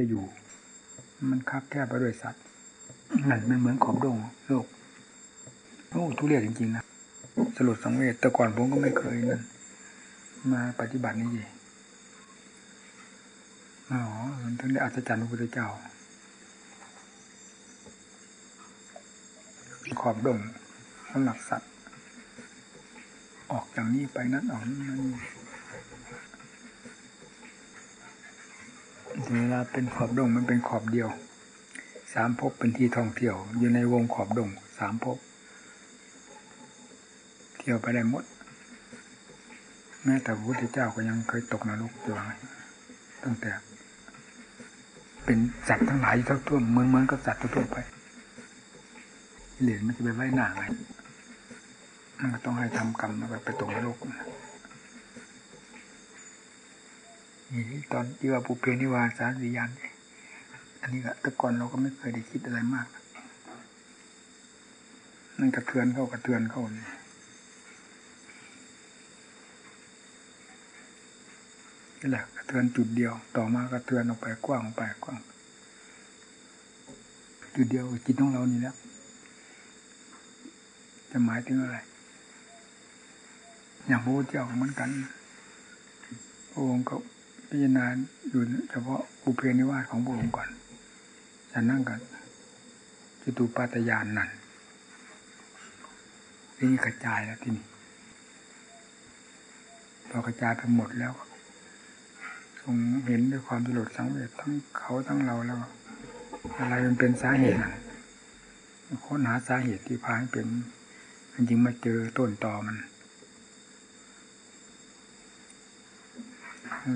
จะอยู่ มันคับแคบไปด้วยสัตว์นั่นมันเหมือนขอบดงโลกโอ้ทุเรศจริงๆนะสลดสังเวชแต่ก่อนผมก็ไม่เคยนั่นมาปฏิบัตินี่เองอ๋อมันถึงได้อัศจรรย์พระพุทธเจ้า ขอบดงสำหรับสัตว์ ออกจากนี้ไปนั้นออกนั้น เวลาเป็นขอบดงมันเป็นขอบเดียว สามภพเป็นที่ท่องเที่ยว อยู่ในวงขอบดงสามภพเที่ยวไปได้หมด แม้แต่พระพุทธเจ้าก็ยังเคยตกนรกอยู่ตั้งแต่ เป็นสัตว์ทั้งหลายทั้งทั่วเหมือนเหมือนกับสัตว์ทั่วไปเหรียญมันจะไปไว้หน้าไงมันก็ต้องให้ทำกรรมแบบไปตกนรกนี่ ตอนที่ว่าปุเพนิวาสาสิยานอันนี้ก็แต่ก่อนเราก็ไม่เคยได้คิดอะไรมากนั่นกระเทือนเข้ากระเทือนเข้าเลยนี่แหละกระเทือนจุดเดียว ต่อมากระเทือนออกไปกว้างออกไปกว้าง จุดเดียวจิตของเรานี่แล้วจะหมายถึงอะไร อย่างพระพุทธเจ้าเหมือนกัน องค์ก็ พิจารณาอยู่เฉพาะอุเพนิวาสของพระองค์ก่อนฉันนั่งกันจตุปาตยานนั่นนี้กระจายแล้วที่นี่พอกระจายไปหมดแล้วทรงเห็นด้วยความสลดสังเวชทั้งเขาทั้งเราแล้ว อะไรมันเป็นสาเหตุนั่นค้นหาสาเหตุที่พาให้เป็นจริงมาเจอต้นตอมัน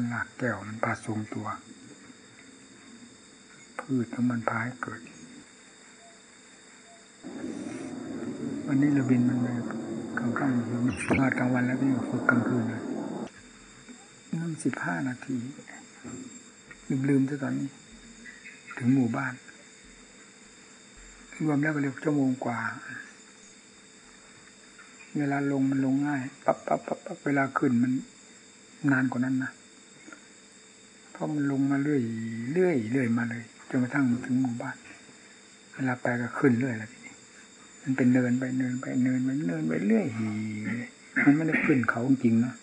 หลักแก้วมันพาทรงตัว พืชของมันพาให้เกิด วันนี้เราบินมันไปกลางค่ำงานกลางวันแล้วพี่ฝึกกลางคืนเลยนั่งสิบห้านาทีลืมลืมซะตอนนี้ ถึงหมู่บ้าน รวมแล้วก็เรียกชั่วโมงกว่า เวลาลงมันลงง่าย ปั๊บปั๊บปั๊บปั๊บเวลาขึ้นมันนานกว่านั้นนะ เพราะมันลงมาเรื่อยเรื่อยเรื่อยมาเลยจนกระทั่งถึงหมู่บ้านเวลาไปก็ขึ้นเรื่อยแล้วทีนี้มันเป็นเนินไปเนินไปเนินไปเนินไปเรื่อยมันไม่ได้ขึ้นเขาจริงนะ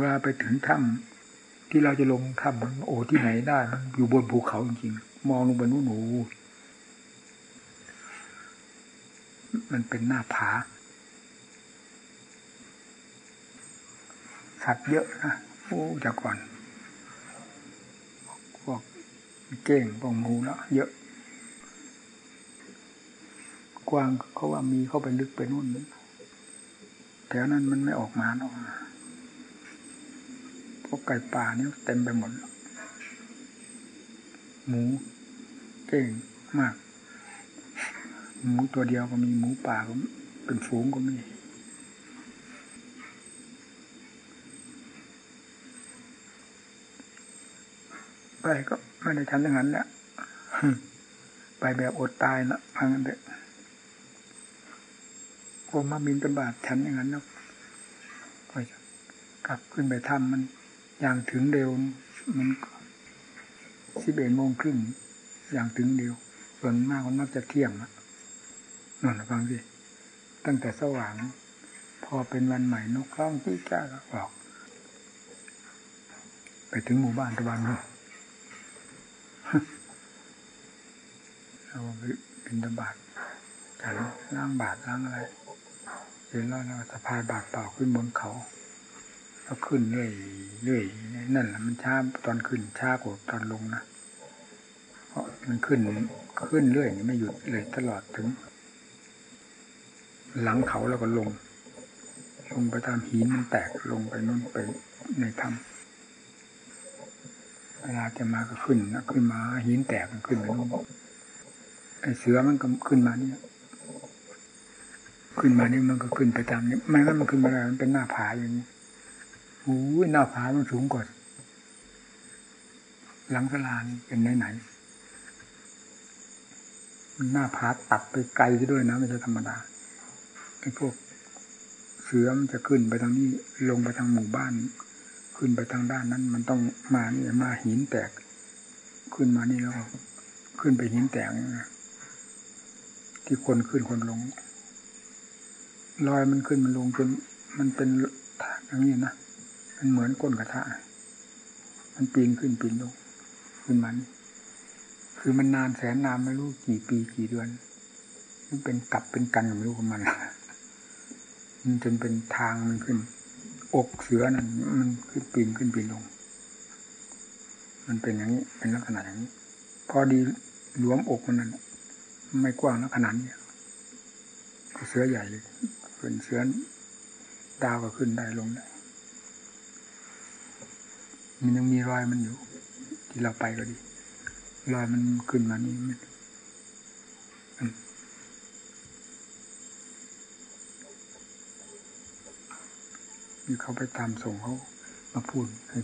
เวลาไปถึงถ้ำที่เราจะลงถ้ำโอ้ที่ไหนได้มันอยู่บนภูเขาจริงๆมองลงไปนู่นหนูมันเป็นหน้าผาสัตว์เยอะนะโอ้จากก่อน เก้งพวกงูแล้วเยอะ กว้างเขาว่ามีเข้าไปลึกไปนู่นแถวนั้นมันไม่ออกมาเนาะพวกไก่ป่านี่เต็มไปหมดหมูเก่งมาก หมูตัวเดียวก็มีหมูป่าก็เป็นฝูงก็มีไปก็ ไม่ได้ชันอย่างนั้นแหละไปแบบอดตายละพังกันเถอะผมมาบินตบาทชันอย่างนั้นแล้วก็จะกลับขึ้นไปทำมันอย่างถึงเร็ว มันสิบเอ็ดโมงครึ่งอย่างถึงเร็ว ส่วนมากมันมักจะเที่ยงนะนั่นฟังสิตั้งแต่สว่าง พอเป็นวันใหม่นกร้องที่จ้าก็ออก ไปถึงหมู่บ้านตะวันนู้ เราไปเป็นตบาทฉันล้างบาทล้างอะไรเสร็จแล้วเราสะพายบาทเปล่าขึ้นบนเขาแล้วขึ้นเรื่อยเรื่อยนั่นแหละมันช้าตอนขึ้นช้ากว่าตอนลงนะเพราะมันขึ้นขึ้นเรื่อยไม่หยุดเลยตลอดถึง หลังเขาแล้วก็ลง ลงไปตามหินมันแตกลงไปนู่นไปในถ้ำ เวลาจะมาก็ขึ้นนะขึ้นมาหินแตกมันขึ้นไปนู่นไอเสือมันก็ขึ้นมาเนี่ย ขึ้นมานี่มันก็ขึ้นไปตามนี้ไม่งั้นมันขึ้นมาอะไรมันเป็นหน้าผาอย่างนี้โอ้ยหน้าผามันสูงกว่าหลังสลานเป็นไหนไหนหน้าผาตัดไปไกลซะด้วยนะไม่ใช่ธรรมดาไอ้พวกเสือมันจะขึ้นไปทางนี้ลงไปทางหมู่บ้าน ขึ้นไปทางด้านนั้น มันต้องมานี่มาหินแตก ขึ้นมานี่แล้วขึ้นไปหินแตกที่คนขึ้นคนลงรอยมันขึ้นมันลงจนมันเป็นอย่างนี้นะมันเหมือนก้นกระทะมันปีนขึ้นปีนลงขึ้นมันคือมันนานแสนนานไม่รู้กี่ปีกี่เดือน มันเป็นกลับเป็นกันไม่รู้ของมันมันจนเป็นทางมันขึ้น อกเสือนั่นมันขึ้นปีนขึ้นปีนลง มันเป็นอย่างนี้ เป็นลักษณะอย่างนี้ พอดีหลวมอกมันนั่นไม่กว้างแล้วขนาดนี้ก็เสือใหญ่เลยเป็นเสือดาวก็ขึ้นได้ลงได้มันยังมีรอยมันอยู่ ที่เราไปก็ดี รอยมันขึ้นมานี่ นมีเขาไปตามส่งเขามาพูดให้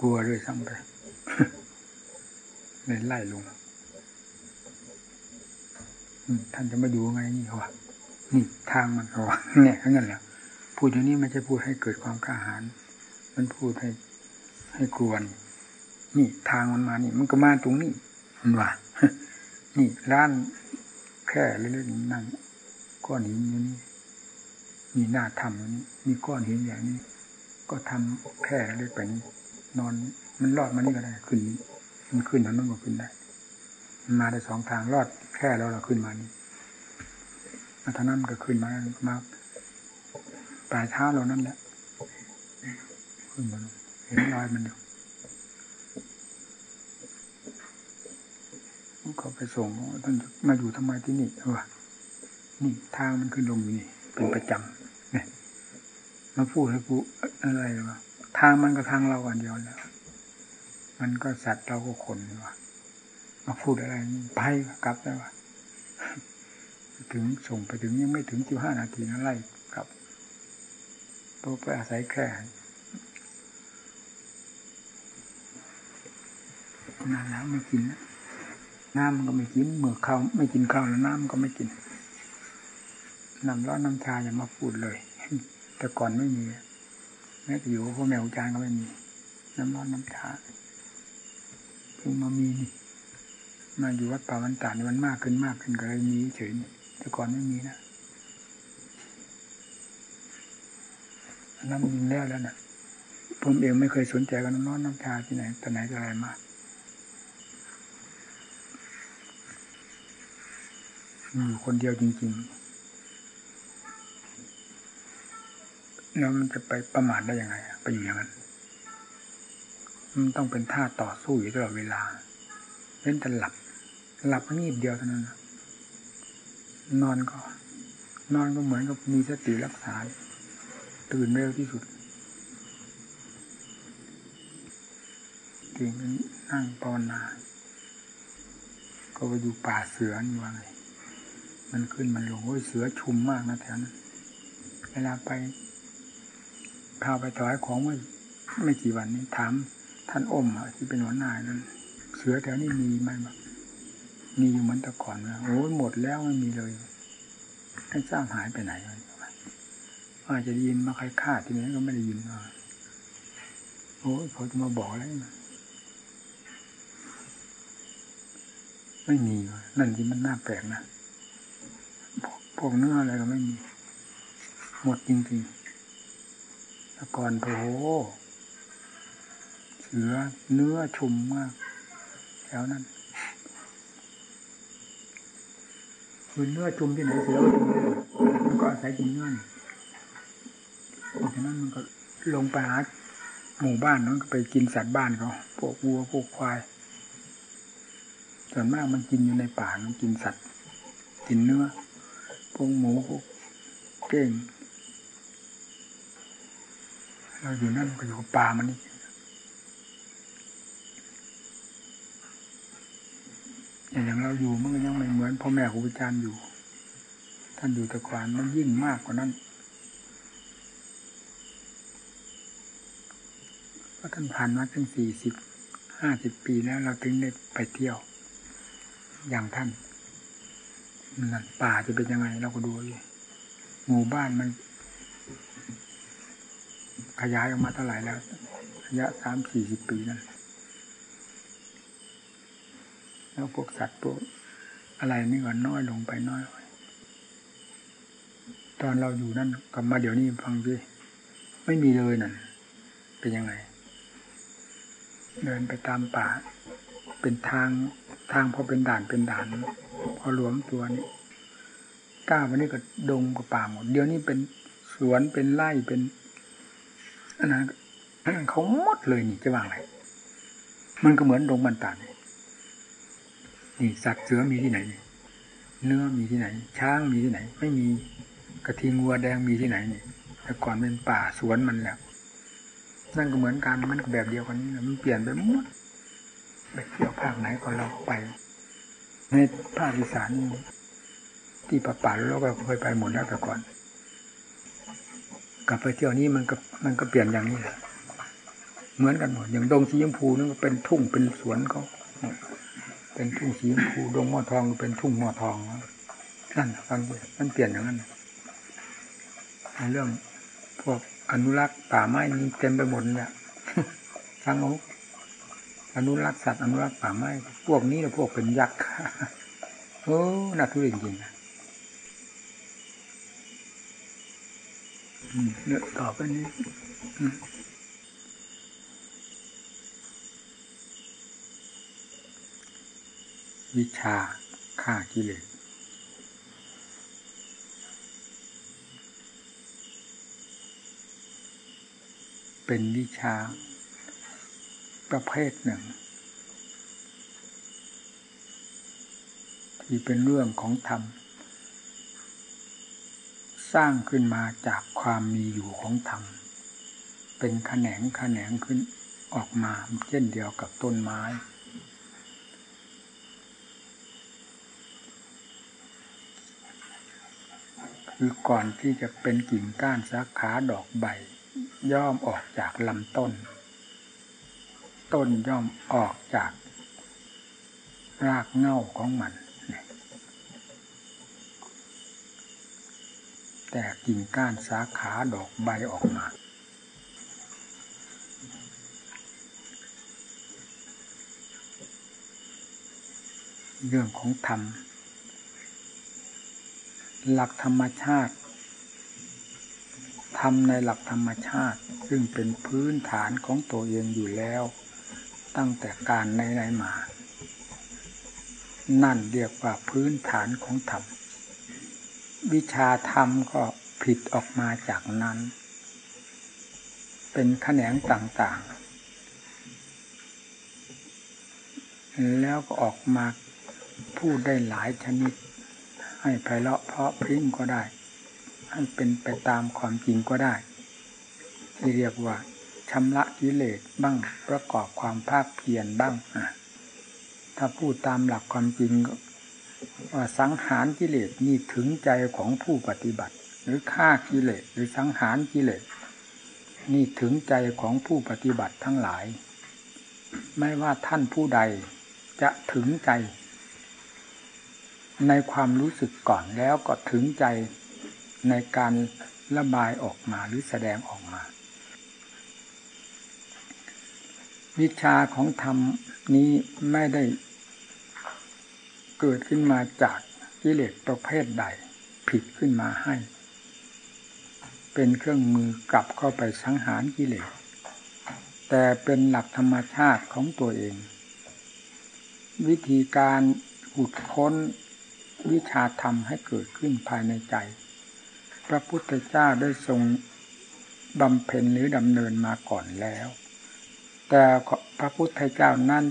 กลัวด้วยซ้ำไปเลยไล่ลงท่านจะมาดูไงนี่เขาว่านี่ทางมันเขาว่าเนี่ยทั้งนั้นแหละพูดอย่างนี้ไม่ใช่พูดให้เกิดความกล้าหาญมันพูดให้ให้กลัวนี่นี่ทางมันมานี่ มันก็มาตรงนี้มันว่านี่ร้านแค่เล่นๆนั่งก้อนหินอยู่นี่ มีหน้าทำอย่างนี้ มีก้อนหินอย่างนี้ ก็ทำแค่เล็กไปนี้ นอนมันรอดมานี่ก็ได้ขึ้นมันขึ้นทางนั้นก็ขึ้นได้มันมาได้สองทางรอดแค่แล้วเราขึ้นมานี่มาทางนั้นก็ขึ้นมามาปลายเท้าเรานั่นแหละขึ้นมาเห็นรอยมันอยู่เขาไปส่งท่านมาอยู่ทำไมที่นี่วะนี่ทางมันขึ้นลงอยู่นี่ เป็นประจำเนี่ยมาพูดให้กูอะไรวะทางมันก็ทางเราอันเดียวแล้ว มันก็สัตว์เราก็คนวะมาพูดอะไรไปกลับแล้วะถึงส่งไปถึงยังไม่ถึงสิบห้านาทีนะไล่กลับเพราะไปอาศัยแค่นานแล้วไม่กินน้ำมันก็ไม่กินเมื่อข้าวไม่กินข้าวแล้วน้ำก็ไม่กิน น้ำร้อนน้ำชาอย่ามาพูดเลย แต่ก่อนไม่มีแม้จะอยู่พ่อแม่อาจารย์ก็ไม่มี น้ำร้อนน้ำชาเพิ่งมามีนี่มาอยู่วัดป่าวันตานี่มันมากขึ้นมากขึ้นก็เลยมีเฉยแต่ก่อนไม่มีนะน้ำยิงแล้วแล้วนะผมเองไม่เคยสนใจกับน้ำร้อนน้ำชาที่ไหนแต่ไหนแต่ไรมาอยู่คนเดียวจริง ๆ แล้วมันจะไปประมาทได้ยังไงไปอยู่อย่างนั้นมันต้องเป็นท่าต่อสู้อยู่ตลอดเวลาเล่นแต่หลับ หลับงีบเดียวเท่านั้นนอนก็ นอนก็เหมือนกับมีสติรักษา ตื่นเร็วที่สุดตื่นนั่งภาวนาก็ไปดูป่าเสือนี่ว่าไงมันขึ้นมันลงโอ้ยเสือชุมมากนะแถวนั้นเวลาไป พาไปถวายของไม่ไม่กี่วันนี้ถามท่านอมที่เป็นหัวหน้านั้น เสือแถวนี้มีไหมบ้างมีอยู่เหมือนแต่ก่อนนะโอ้หมดแล้วไม่มีเลยให้สร้างหายไปไหนอาจจะยินมาใครฆ่าที่ไหนก็ไม่ได้ยินมาโอ้ยเขาจะมาบอกอะไรไม่มีนั่นที่มันน่าแปลกนะพวกเนื้ออะไรก็ไม่มี หมดจริงๆ แต่ก่อนโถเสือเนื้อชุ่มมากแถวนั้นคือเนื้อชุ่มที่ไหนเสือก็ชุมมันก็อาศัยกินเนื้อจากนั้นมันก็ลงไปหาหมู่บ้านนั้นก็ไปกินสัตว์บ้านเขาพวกวัวพวกควายส่วนมากมันกินอยู่ในป่ามันกินสัตว์ กินเนื้อพวกหมูพวกเก่ง เราอยู่นั่นก็อยู่กับป่ามันนี่อย่างเราอยู่มันก็ยังไม่เหมือนพ่อแม่ครูอาจารย์อยู่ ท่านอยู่ต่ก่อนมันยิ่งมากกว่านั้นเพราะท่านผ่านมาตั้งสี่สิบห้าสิบปีแล้วเราถึงได้ไปเที่ยว อย่างท่านนั่นป่าจะเป็นยังไงเราก็ดูเลยหมู่บ้านมัน ขยายออกมาเท่าไหร่แล้วระยะสามสี่สิบปีนั่นแล้วพวกสัตว์พวกอะไรนี่ก็น้อยลงไปน้อยตอนเราอยู่นั่นกลับมาเดี๋ยวนี้ฟังดิไม่มีเลยนั่นเป็นยังไง เดินไปตามป่า เป็นทางทางพอเป็นด่านเป็นด่าน พอหลวมตัวนี่ก้าววันนี้ก็ดงกับป่าหมด เดี๋ยวนี้เป็นสวนเป็นไร่เป็น อันนั้นเขาหมดเลยนี่จะว่าไงมันก็เหมือนดงบันตานี่นี่สัตว์เสือมีที่ไหนนี่เนื้อมีที่ไหน ช้างมีที่ไหน ไม่มีกระทิงวัวแดงมีที่ไหนนี่แต่ก่อนเป็นป่าสวนมันแหละนั่นก็เหมือนกันมันก็แบบเดียวกันนี่มันเปลี่ยนไปหมดไปเที่ยวภาคไหนก็เราไป ในภาคอีสานที่ป่าป่าเราก็เคยไปหมดแล้วแต่ก่อน กลับไปเที่ยวนี้มันก็มันก็เปลี่ยนอย่างนี้แหละเหมือนกันหมดอย่างดงสีชมพูนั่นก็เป็นทุ่งเป็นสวนเขาเป็นทุ่งสีชมพูดงหม้อทองเป็นทุ่งหม้อทองนั่นฟังดิมันเปลี่ยนอย่างนั้นในเรื่องพวกอนุรักษ์ป่าไม้นี่เต็มไปหมดเนี่ยฟังเอาอนุรักษ์สัตว์อนุรักษ์ป่าไม้พวกนี้นะพวกเป็นยักษ์โอ้น่าทุเรศจริงนะ เนี่ยต่อไปนี้วิชาฆ่ากิเลสเป็นวิชาประเภทหนึ่ง ที่เป็นเรื่องของธรรม สร้างขึ้นมาจากความมีอยู่ของธรรม เป็นแขนงแขนงขึ้นออกมาเช่นเดียวกับต้นไม้ คือก่อนที่จะเป็นกิ่งก้านสาขาดอกใบ ย่อมออกจากลำต้น ต้นย่อมออกจาก รากเง่าของมัน แต่กิ่งก้านสาขาดอกใบออกมา เรื่องของธรรม หลักธรรมชาติทำในหลักธรรมชาติ ซึ่งเป็นพื้นฐานของตัวเองอยู่แล้ว ตั้งแต่การในในมา นั่นเรียกว่าพื้นฐานของธรรม วิชาธรรมก็ผิดออกมาจากนั้น เป็นแขนงต่างๆ แล้วก็ออกมาพูดได้หลายชนิด ให้ไพเราะเพราะพริ้งก็ได้ ให้เป็นไปตามความจริงก็ได้ ที่เรียกว่าชำระกิเลสบ้างประกอบความภาคเพียรบ้างถ้าพูดตามหลักความจริงว่า สังหารกิเลสนี่ถึงใจของผู้ปฏิบัติ หรือฆ่ากิเลสหรือสังหารกิเลสนี่ถึงใจของผู้ปฏิบัติทั้งหลาย ไม่ว่าท่านผู้ใดจะถึงใจ ในความรู้สึกก่อนแล้วก็ถึงใจในการระบายออกมาหรือแสดงออกมา วิชาของธรรมนี้ไม่ได้ เกิดขึ้นมาจากกิเลสประเภทใด ผิดขึ้นมาให้ เป็นเครื่องมือกลับเข้าไปสังหารกิเลส แต่เป็นหลักธรรมชาติของตัวเอง วิธีการอุดค้นวิชาธรรมให้เกิดขึ้นภายในใจ พระพุทธเจ้าได้ทรงบำเพ็ญหรือดำเนินมาก่อนแล้ว แต่พระพุทธเจ้านั่น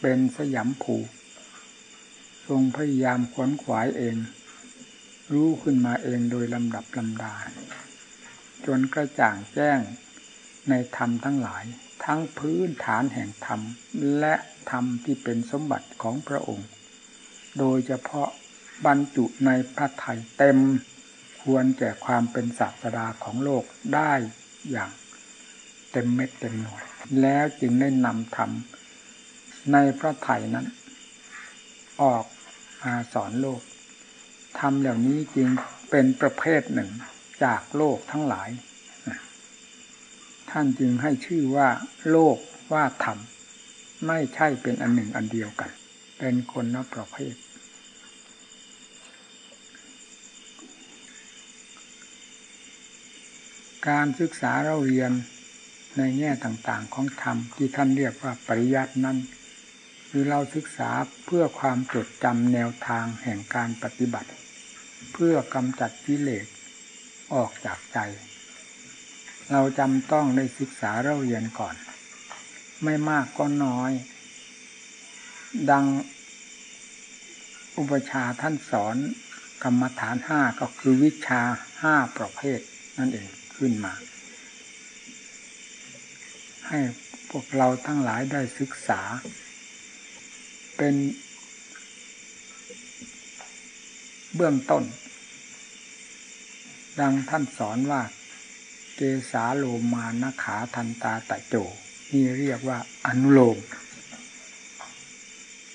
เป็นสยามผู ทรงพยายามขวนขวายเอง รู้ขึ้นมาเองโดยลำดับลำดา จนกระจ่างแจ้งในธรรมทั้งหลาย ทั้งพื้นฐานแห่งธรรม และธรรมที่เป็นสมบัติของพระองค์ โดยเฉพาะบรรจุในพระไถ่เต็ม ควรแก่ความเป็นศาสดาของโลกได้อย่างเต็มเม็ดเต็มหน่วย แล้วจึงได้นำธรรมในพระไถ่นั้น ออกาสอนโลกธรรมเหล่านี้จึงเป็นประเภทหนึ่งจากโลกทั้งหลาย ท่านจึงให้ชื่อว่าโลกว่าธรรม ไม่ใช่เป็นอันหนึ่งอันเดียวกัน เป็นคนละประเภท การศึกษาเราเรียนในแง่ต่างๆของธรรมที่ท่านเรียกว่าปริยัตินั้น คือเราศึกษาเพื่อความจดจำแนวทางแห่งการปฏิบัติ เพื่อกำจัดกิเลสออกจากใจ เราจำต้องได้ศึกษาเราเรียนก่อน ไม่มากก็น้อย ดังอุปชาท่านสอนกรรมฐานห้าก็คือวิชาห้าประเภทนั่นเองขึ้นมา ให้พวกเราทั้งหลายได้ศึกษา เป็น เบื้องต้น ดังท่านสอนว่า เกสาโลมานาขาทันตาตะโจ นี่เรียกว่าอนุโลม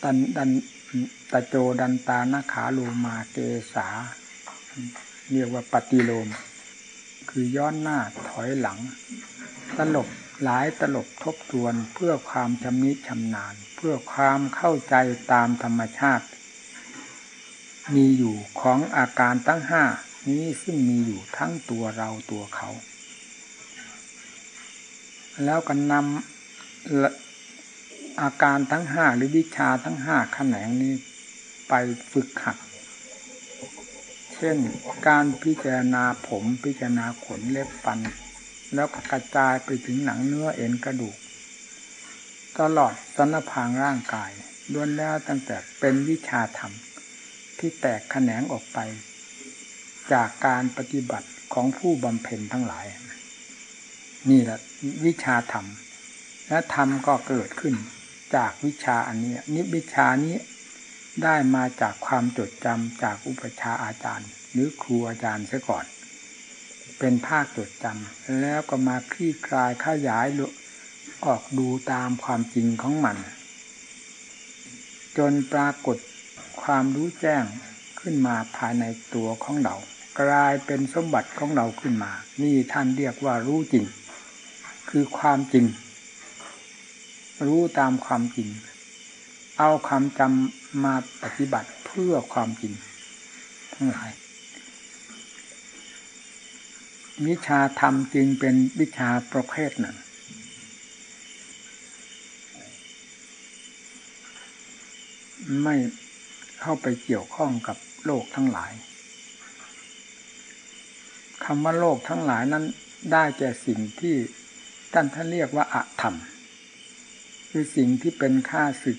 ตันดันตะโจดันตานาขาโลมาเกสา เรียกว่าปฏิโลม คือย้อนหน้าถอยหลัง ตลบ หลายตลบทบทวนเพื่อความชำนิชำนาญ เพื่อความเข้าใจตามธรรมชาติ มีอยู่ของอาการตั้งห้านี้ซึ่งมีอยู่ทั้งตัวเราตัวเขา แล้วก็นำอาการทั้งห้าหรือวิชาทั้งห้าแขนงนี้ไปฝึกหัดเช่นการพิจารณาผมพิจารณาขนเล็บฟัน แล้วก็กระจายไปถึงหนังเนื้อเอ็นกระดูก ตลอดสนพางร่างกายล้วนแล้วตั้งแต่เป็นวิชาธรรม ที่แตกแขนงออกไป จากการปฏิบัติของผู้บำเพ็ญทั้งหลาย นี่แหละวิชาธรรม และธรรมก็เกิดขึ้นจากวิชาอันนี้นิวิชานี้ได้มาจากความจดจำจากอุปชาอาจารย์ หรือครูอาจารย์เสียก่อน เป็นภาคจดจำแล้วก็มาคลี่คลายขยายออกดูตามความจริงของมัน จนปรากฏความรู้แจ้งขึ้นมาภายในตัวของเรา กลายเป็นสมบัติของเราขึ้นมา นี่ท่านเรียกว่ารู้จริง คือความจริง รู้ตามความจริง เอาความจำมาปฏิบัติเพื่อความจริง ทั้งหลาย วิชาธรรมจึงเป็นวิชาประเภทหนึ่ง ไม่เข้าไปเกี่ยวข้องกับโลกทั้งหลายคำว่าโลกทั้งหลายนั้นได้แก่สิ่งที่ท่านท่านเรียกว่าอะธรรม คือสิ่งที่เป็นค่าศึก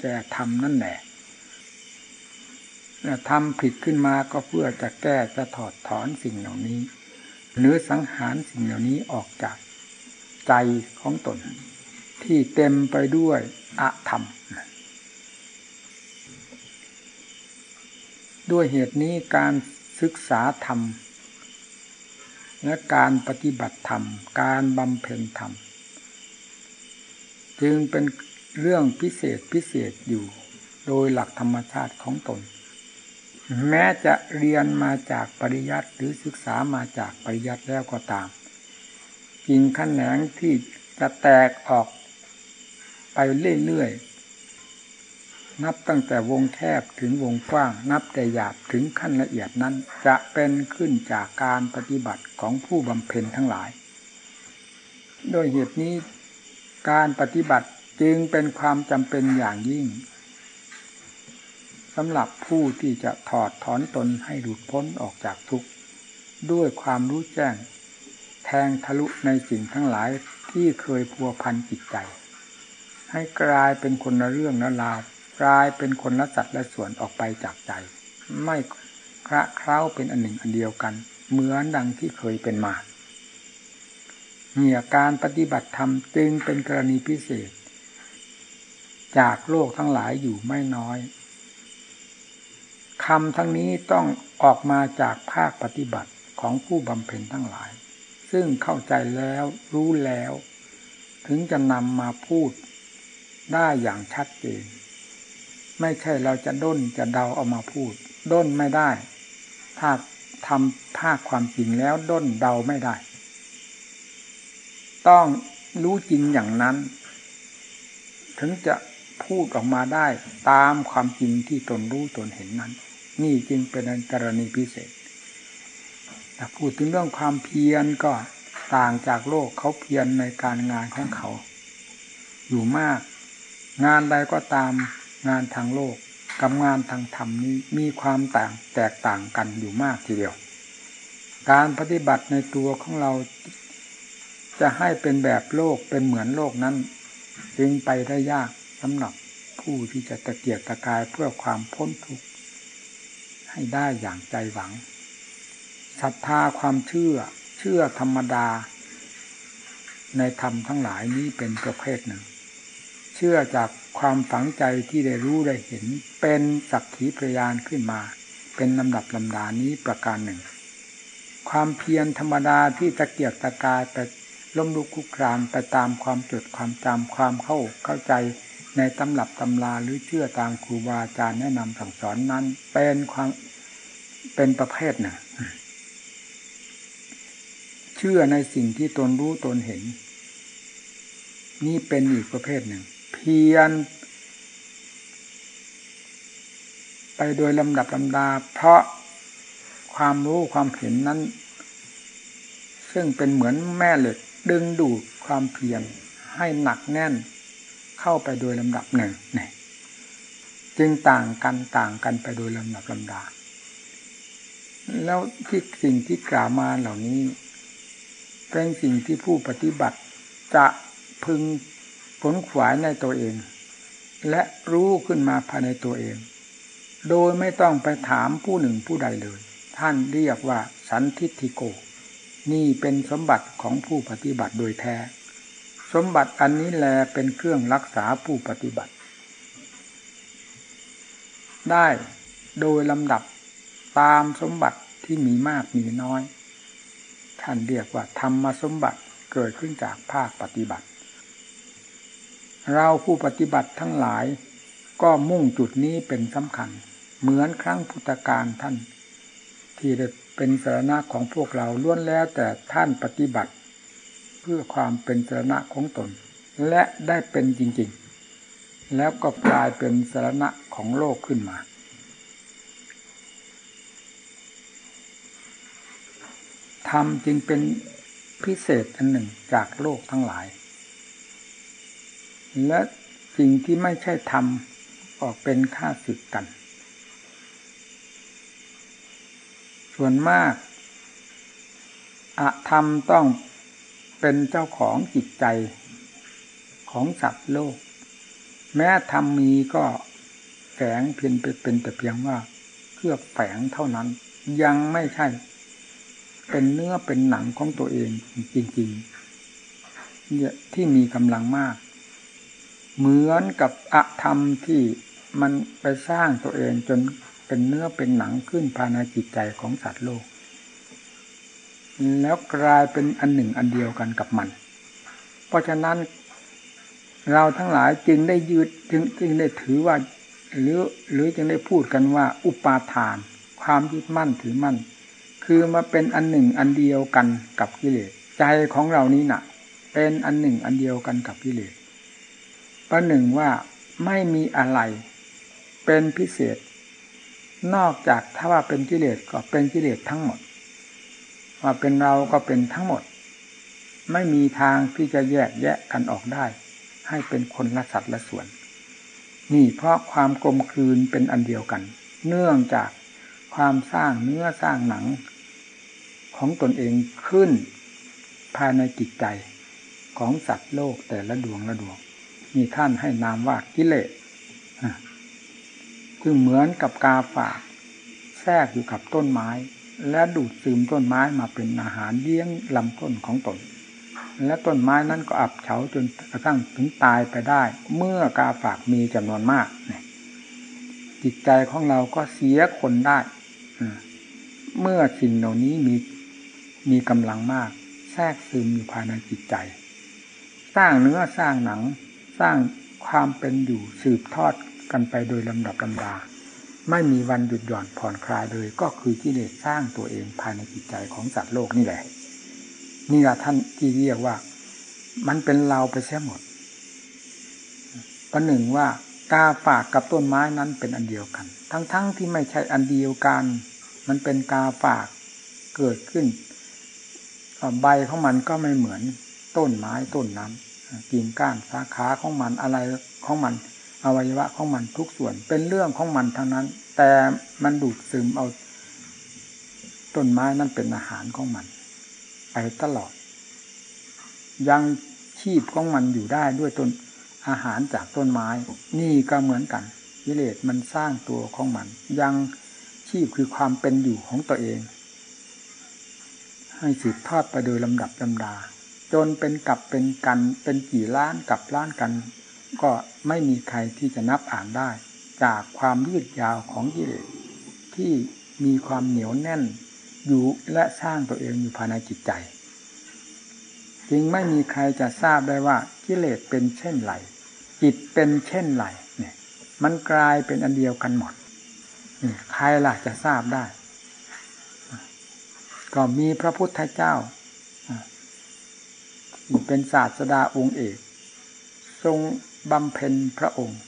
แก่ธรรมนั่นแหละทำผิดขึ้นมาก็เพื่อจะแก้จะถอดถอนสิ่งเหล่านี้ หรือสังหารสิ่งเหล่านี้ออกจากใจของตน ที่เต็มไปด้วยอะธรรม ด้วยเหตุนี้การศึกษาธรรม และการปฏิบัติธรรม การบำเพ็ญธรรม จึงเป็นเรื่องพิเศษพิเศษอยู่โดยหลักธรรมชาติของตน แม้จะเรียนมาจากปริยัติหรือศึกษามาจากปริยัติแล้วก็ตามกิ่งขันแหนงที่จะแตกออกไปเรื่อยๆ นับตั้งแต่วงแคบถึงวงกว้าง นับแต่หยาบถึงขั้นละเอียดนั้น จะเป็นขึ้นจากการปฏิบัติของผู้บำเพ็ญทั้งหลาย โดยเหตุนี้การปฏิบัติจึงเป็นความจำเป็นอย่างยิ่งำหรับผู้ที่จะถอดถอนตนให้หลุดพ้นออกจากทุกข์ ด้วยความรู้แจ้ง แทงทะลุในสิ่งทั้งหลายที่เคยพัวพันจิตใจ ให้กลายเป็นคนละเรื่องละราวกลายเป็นคนละสัตว์และส่วนออกไปจากใจ ไม่คระเคล้าเป็นอันหนึ่งอันเดียวกัน เหมือนดังที่เคยเป็นมาเนี่ยการปฏิบัติธรรมจึงเป็นกรณีพิเศษ จากโลกทั้งหลายอยู่ไม่น้อย คำทั้งนี้ต้องออกมาจากภาคปฏิบัติของผู้บำเพ็ญทั้งหลาย ซึ่งเข้าใจแล้วรู้แล้ว ถึงจะนำมาพูดได้อย่างชัดเจน ไม่ใช่เราจะด้นจะเดาเอามาพูด ด้นไม่ได้ ถ้าทำภาคความจริงแล้วด้นเดาไม่ได้ ต้องรู้จริงอย่างนั้น ถึงจะพูดออกมาได้ตามความจริงที่ตนรู้ตนเห็นนั้น นี่จึงเป็นกรณีพิเศษแต่พูดถึงเรื่องความเพียรก็ต่างจากโลกเขาเพียรในการงานของเขา อยู่มาก งานใดก็ตามงานทางโลกกับงานทางธรรมนี้มีความต่างแตกต่างกันอยู่มากทีเดียว การปฏิบัติในตัวของเราจะให้เป็นแบบโลกเป็นเหมือนโลกนั้น จึงไปได้ยากสำหรับผู้ที่จะตะเกียกตะกายเพื่อความพ้นทุกข์ ให้ได้อย่างใจหวังศรัทธาความเชื่อเชื่อธรรมดา ในธรรมทั้งหลายนี้เป็นประเภทหนึ่ง เชื่อจากความฝังใจที่ได้รู้ได้เห็น เป็นสักขีพยานขึ้นมา เป็นลำดับลำดานี้ประการหนึ่ง ความเพียรธรรมดาที่ตะเกียกตะกายไปล้มลุกคุกครานไปตามความจดความจำความเข้าเข้าใจ ในตำรับตำราหรือเชื่อตามครูบาอาจารย์แนะนำสั่งสอนนั้น เป็นความเป็นประเภทหนึ่งเชื่อในสิ่งที่ตนรู้ตนเห็น นี่เป็นอีกประเภทหนึ่ง เพียรไปโดยลำดับลำดา เพราะความรู้ความเห็นนั้น ซึ่งเป็นเหมือนแม่เหล็กดึงดูดความเพียรให้หนักแน่น เข้าไปโดยลำดับหนึ่งนี่จึงต่างกันต่างกันไปโดยลำดับลำดา แล้วที่สิ่งที่กล่าวมาเหล่านี้เป็นสิ่งที่ผู้ปฏิบัติจะพึงผลขวายในตัวเอง และรู้ขึ้นมาภายในตัวเอง โดยไม่ต้องไปถามผู้หนึ่งผู้ใดเลย ท่านเรียกว่าสันทิฐิโก นี่เป็นสมบัติของผู้ปฏิบัติโดยแท้ สมบัติอันนี้แลเป็นเครื่องรักษาผู้ปฏิบัติ ได้โดยลำดับตามสมบัติที่มีมากมีน้อย ท่านเรียกว่าธรรมสมบัติเกิดขึ้นจากภาคปฏิบัติ เราผู้ปฏิบัติทั้งหลายก็มุ่งจุดนี้เป็นสำคัญ เหมือนครั้งพุทธการท่าน ที่ได้เป็นสาระของพวกเราล้วนแล้วแต่ท่านปฏิบัติ เพื่อความเป็นสาระของตน และได้เป็นจริง ๆ แล้วก็กลายเป็นสาระของโลกขึ้นมา ธรรมจึงเป็นพิเศษอันหนึ่งจากโลกทั้งหลาย และสิ่งที่ไม่ใช่ธรรมออกเป็นค่าศึกกัน ส่วนมากอะธรรมต้อง เป็นเจ้าของจิตใจของสัตว์โลก แม้ธรรมมีก็แฝงเพียงเป็นแต่เพียงว่าเพื่อแฝงเท่านั้น ยังไม่ใช่ เป็นเนื้อเป็นหนังของตัวเองจริงๆเนี่ยที่มีกำลังมาก เหมือนกับอะธรรมที่มันไปสร้างตัวเองจนเป็นเนื้อเป็นหนังขึ้นภายในจิตใจของสัตว์โลก แล้วกลายเป็นอันหนึ่งอันเดียวกันกับมัน เพราะฉะนั้นเราทั้งหลายจึงได้ยืดจึงจึงได้ถือว่าหรือหรือจึงได้พูดกันว่า อุปาทาน ความยึดมั่นถือมั่น คือมาเป็นอันหนึ่งอันเดียวกันกับกิเลสใจของเรานี้นะ่ะ เป็นอันหนึ่งอันเดียวกันกับกิเลสประหนึ่งว่าไม่มีอะไรเป็นพิเศษ นอกจากถ้าว่าเป็นกิเลสก็เป็นกิเลสทั้งหมด ว่าเป็นเราก็เป็นทั้งหมด ไม่มีทางที่จะแยกแยะกันออกได้ ให้เป็นคนละสัตว์ละส่วน นี่เพราะความกลมกลืนเป็นอันเดียวกัน เนื่องจากความสร้างเนื้อสร้างหนัง ของตนเองขึ้นภายในจิตใจของสัตว์โลกแต่ละดวงละดวงมีท่านให้นามว่ากิเลสซึ่งเหมือนกับกาฝากแทรกอยู่กับต้นไม้ และดูดซึมต้นไม้มาเป็นอาหารเลี้ยงลำต้นของตน และต้นไม้นั้นก็อับเฉาจนกระทั่งถึงตายไปได้ เมื่อกาฝากมีจำนวนมากจิตใจของเราก็เสียคนได้เมื่อสิ่งเหล่านี้มีมีกำลังมาก แทรกซึมอยู่ภายในจิตใจ สร้างเนื้อสร้างหนัง สร้างความเป็นอยู่สืบทอดกันไปโดยลำดับลำดา ไม่มีวันหยุดหย่อนผ่อนคลายเลย ก็คือกิเลสสร้างตัวเองภายในจิตใจของสัตว์โลกนี่แหละ นี่แหละท่านที่เรียกว่า มันเป็นเราไปเสียหมดประหนึ่งว่ากาฝากกับต้นไม้นั้นเป็นอันเดียวกัน ทั้งๆทที่ไม่ใช่อันเดียวกัน มันเป็นกาฝากเกิดขึ้นใบของมันก็ไม่เหมือนต้นไม้ต้นนั้นกิ่งก้านสาขาของมันอะไรของมัน อวัยวะของมันทุกส่วน เป็นเรื่องของมันทั้งนั้น แต่มันดูดซึมเอาต้นไม้นั้นเป็นอาหารของมันไปตลอด ยังชีพของมันอยู่ได้ด้วยต้นอาหารจากต้นไม้ นี่ก็เหมือนกันกิเลสมันสร้างตัวของมัน ยังชีพคือความเป็นอยู่ของตัวเอง ให้สืบทอดไปโดยลำดับลำดา จนเป็นกับเป็นกันเป็นกี่ล้านกับล้านกัน ก็ไม่มีใครที่จะนับอ่านได้ จากความยืดยาวของกิเลสที่มีความเหนียวแน่นอยู่และสร้างตัวเองอยู่ภายในจิตใจจึงไม่มีใครจะทราบได้ว่ากิเลสเป็นเช่นไรจิตเป็นเช่นไรเนี่ย มันกลายเป็นอันเดียวกันหมดใครล่ะจะทราบได้ ก็มีพระพุทธเจ้าเป็นศาสดาองค์เอก ทรง บำเพ็ญพระองค์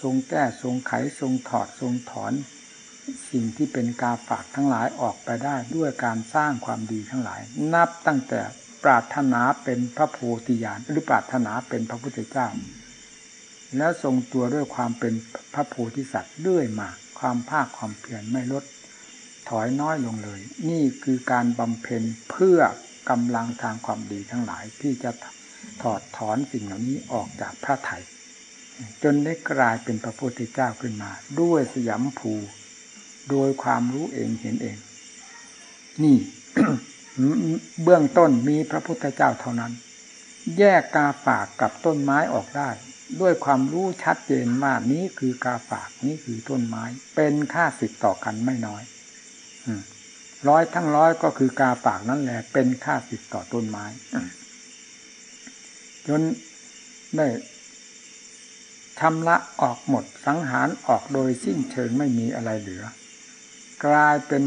ทรงแก้ทรงไขทรงถอดทรงถอน สิ่งที่เป็นกาฝากทั้งหลายออกไปได้ด้วยการสร้างความดีทั้งหลาย นับตั้งแต่ปรารถนาเป็นพระโพธิญาณหรือปรารถนาเป็นพระพุทธเจ้า แล้วทรงตัวด้วยความเป็นพระโพธิสัตว์เรื่อยมาความภาคความเพียรไม่ลดถอยน้อยลงเลย นี่คือการบำเพ็ญเพื่อกำลังทางความดีทั้งหลายที่จะ ถอดถอนสิ่งเหล่านี้ออกจากพระไถ่จนได้กลายเป็นพระพุทธเจ้าขึ้นมา ด้วยสยามภูโดยความรู้เองเห็นเอง นี่ เบื้องต้นมีพระพุทธเจ้าเท่านั้น แยกกาฝากกับต้นไม้ออกได้ ด้วยความรู้ชัดเจนว่านี้คือกาฝากนี้คือต้นไม้ เป็นค่าสิทธิ์ต่อกันไม่น้อยร้อยทั้งร้อยก็คือกาฝากนั่นแหละ เป็นค่าสิทธิ์ต่อต้นไม้ จนได้ชำระออกหมดสังหารออกโดยสิ้นเชิงไม่มีอะไรเหลือ กลายเป็น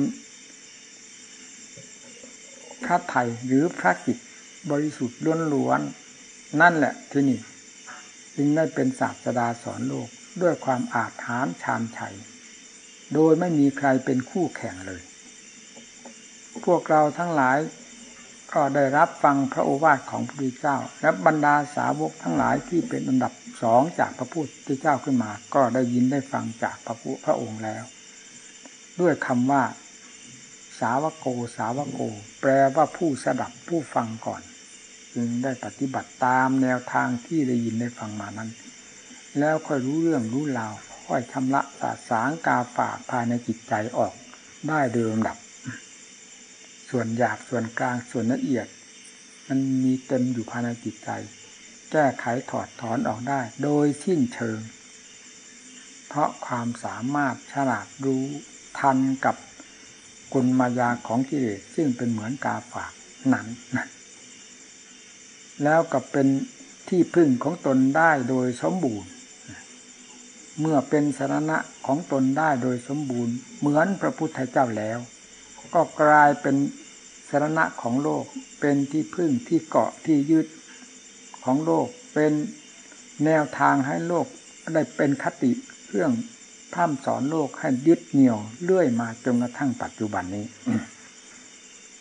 พระไทยหรือพระกิจบริสุทธิ์ล้วนๆนั่นแหละที่นี่จึงได้เป็นศาสดาสอนโลกด้วยความอาจฐานชาญชัยโดยไม่มีใครเป็นคู่แข่งเลย พวกเราทั้งหลาย ก็ได้รับฟังพระโอวาทของพระพุทธเจ้า และบรรดาสาวกทั้งหลายที่เป็นอันดับสองจากพระพุทธเจ้าขึ้นมา ก็ได้ยินได้ฟังจากพระพุทธองค์แล้ว ด้วยคำว่า สาวโก สาวโก แปลว่าผู้สดับผู้ฟังก่อน จึงได้ปฏิบัติตามแนวทางที่ได้ยินได้ฟังมานั้น แล้วค่อยรู้เรื่องรู้ราวค่อยชำระสาสางกาฝากภายในจิตใจออกได้โดยลำดับ ส่วนหยาบส่วนกลางส่วนละเอียด มันมีเต็มอยู่ภายในจิตใจ แก้ไขถอดถอนออกได้ โดยสิ้นเชิง เพราะความสามารถฉลาดรู้ทันกับกลมายาของกิเลสซึ่งเป็นเหมือนกาฝากหนันนะแล้วก็เป็นที่พึ่งของตนได้โดยสมบูรณ์ เมื่อเป็นสาระของตนได้โดยสมบูรณ์ เหมือนพระพุทธเจ้าแล้ว ก็กลายเป็น สาระของโลกเป็นที่พึ่งที่เกาะที่ยึดของโลก เป็นแนวทางให้โลกได้เป็นคติเครื่องพร่ำสอนโลกให้ยึดเหนี่ยวเรื่อยมาจนกระทั่งปัจจุบันนี้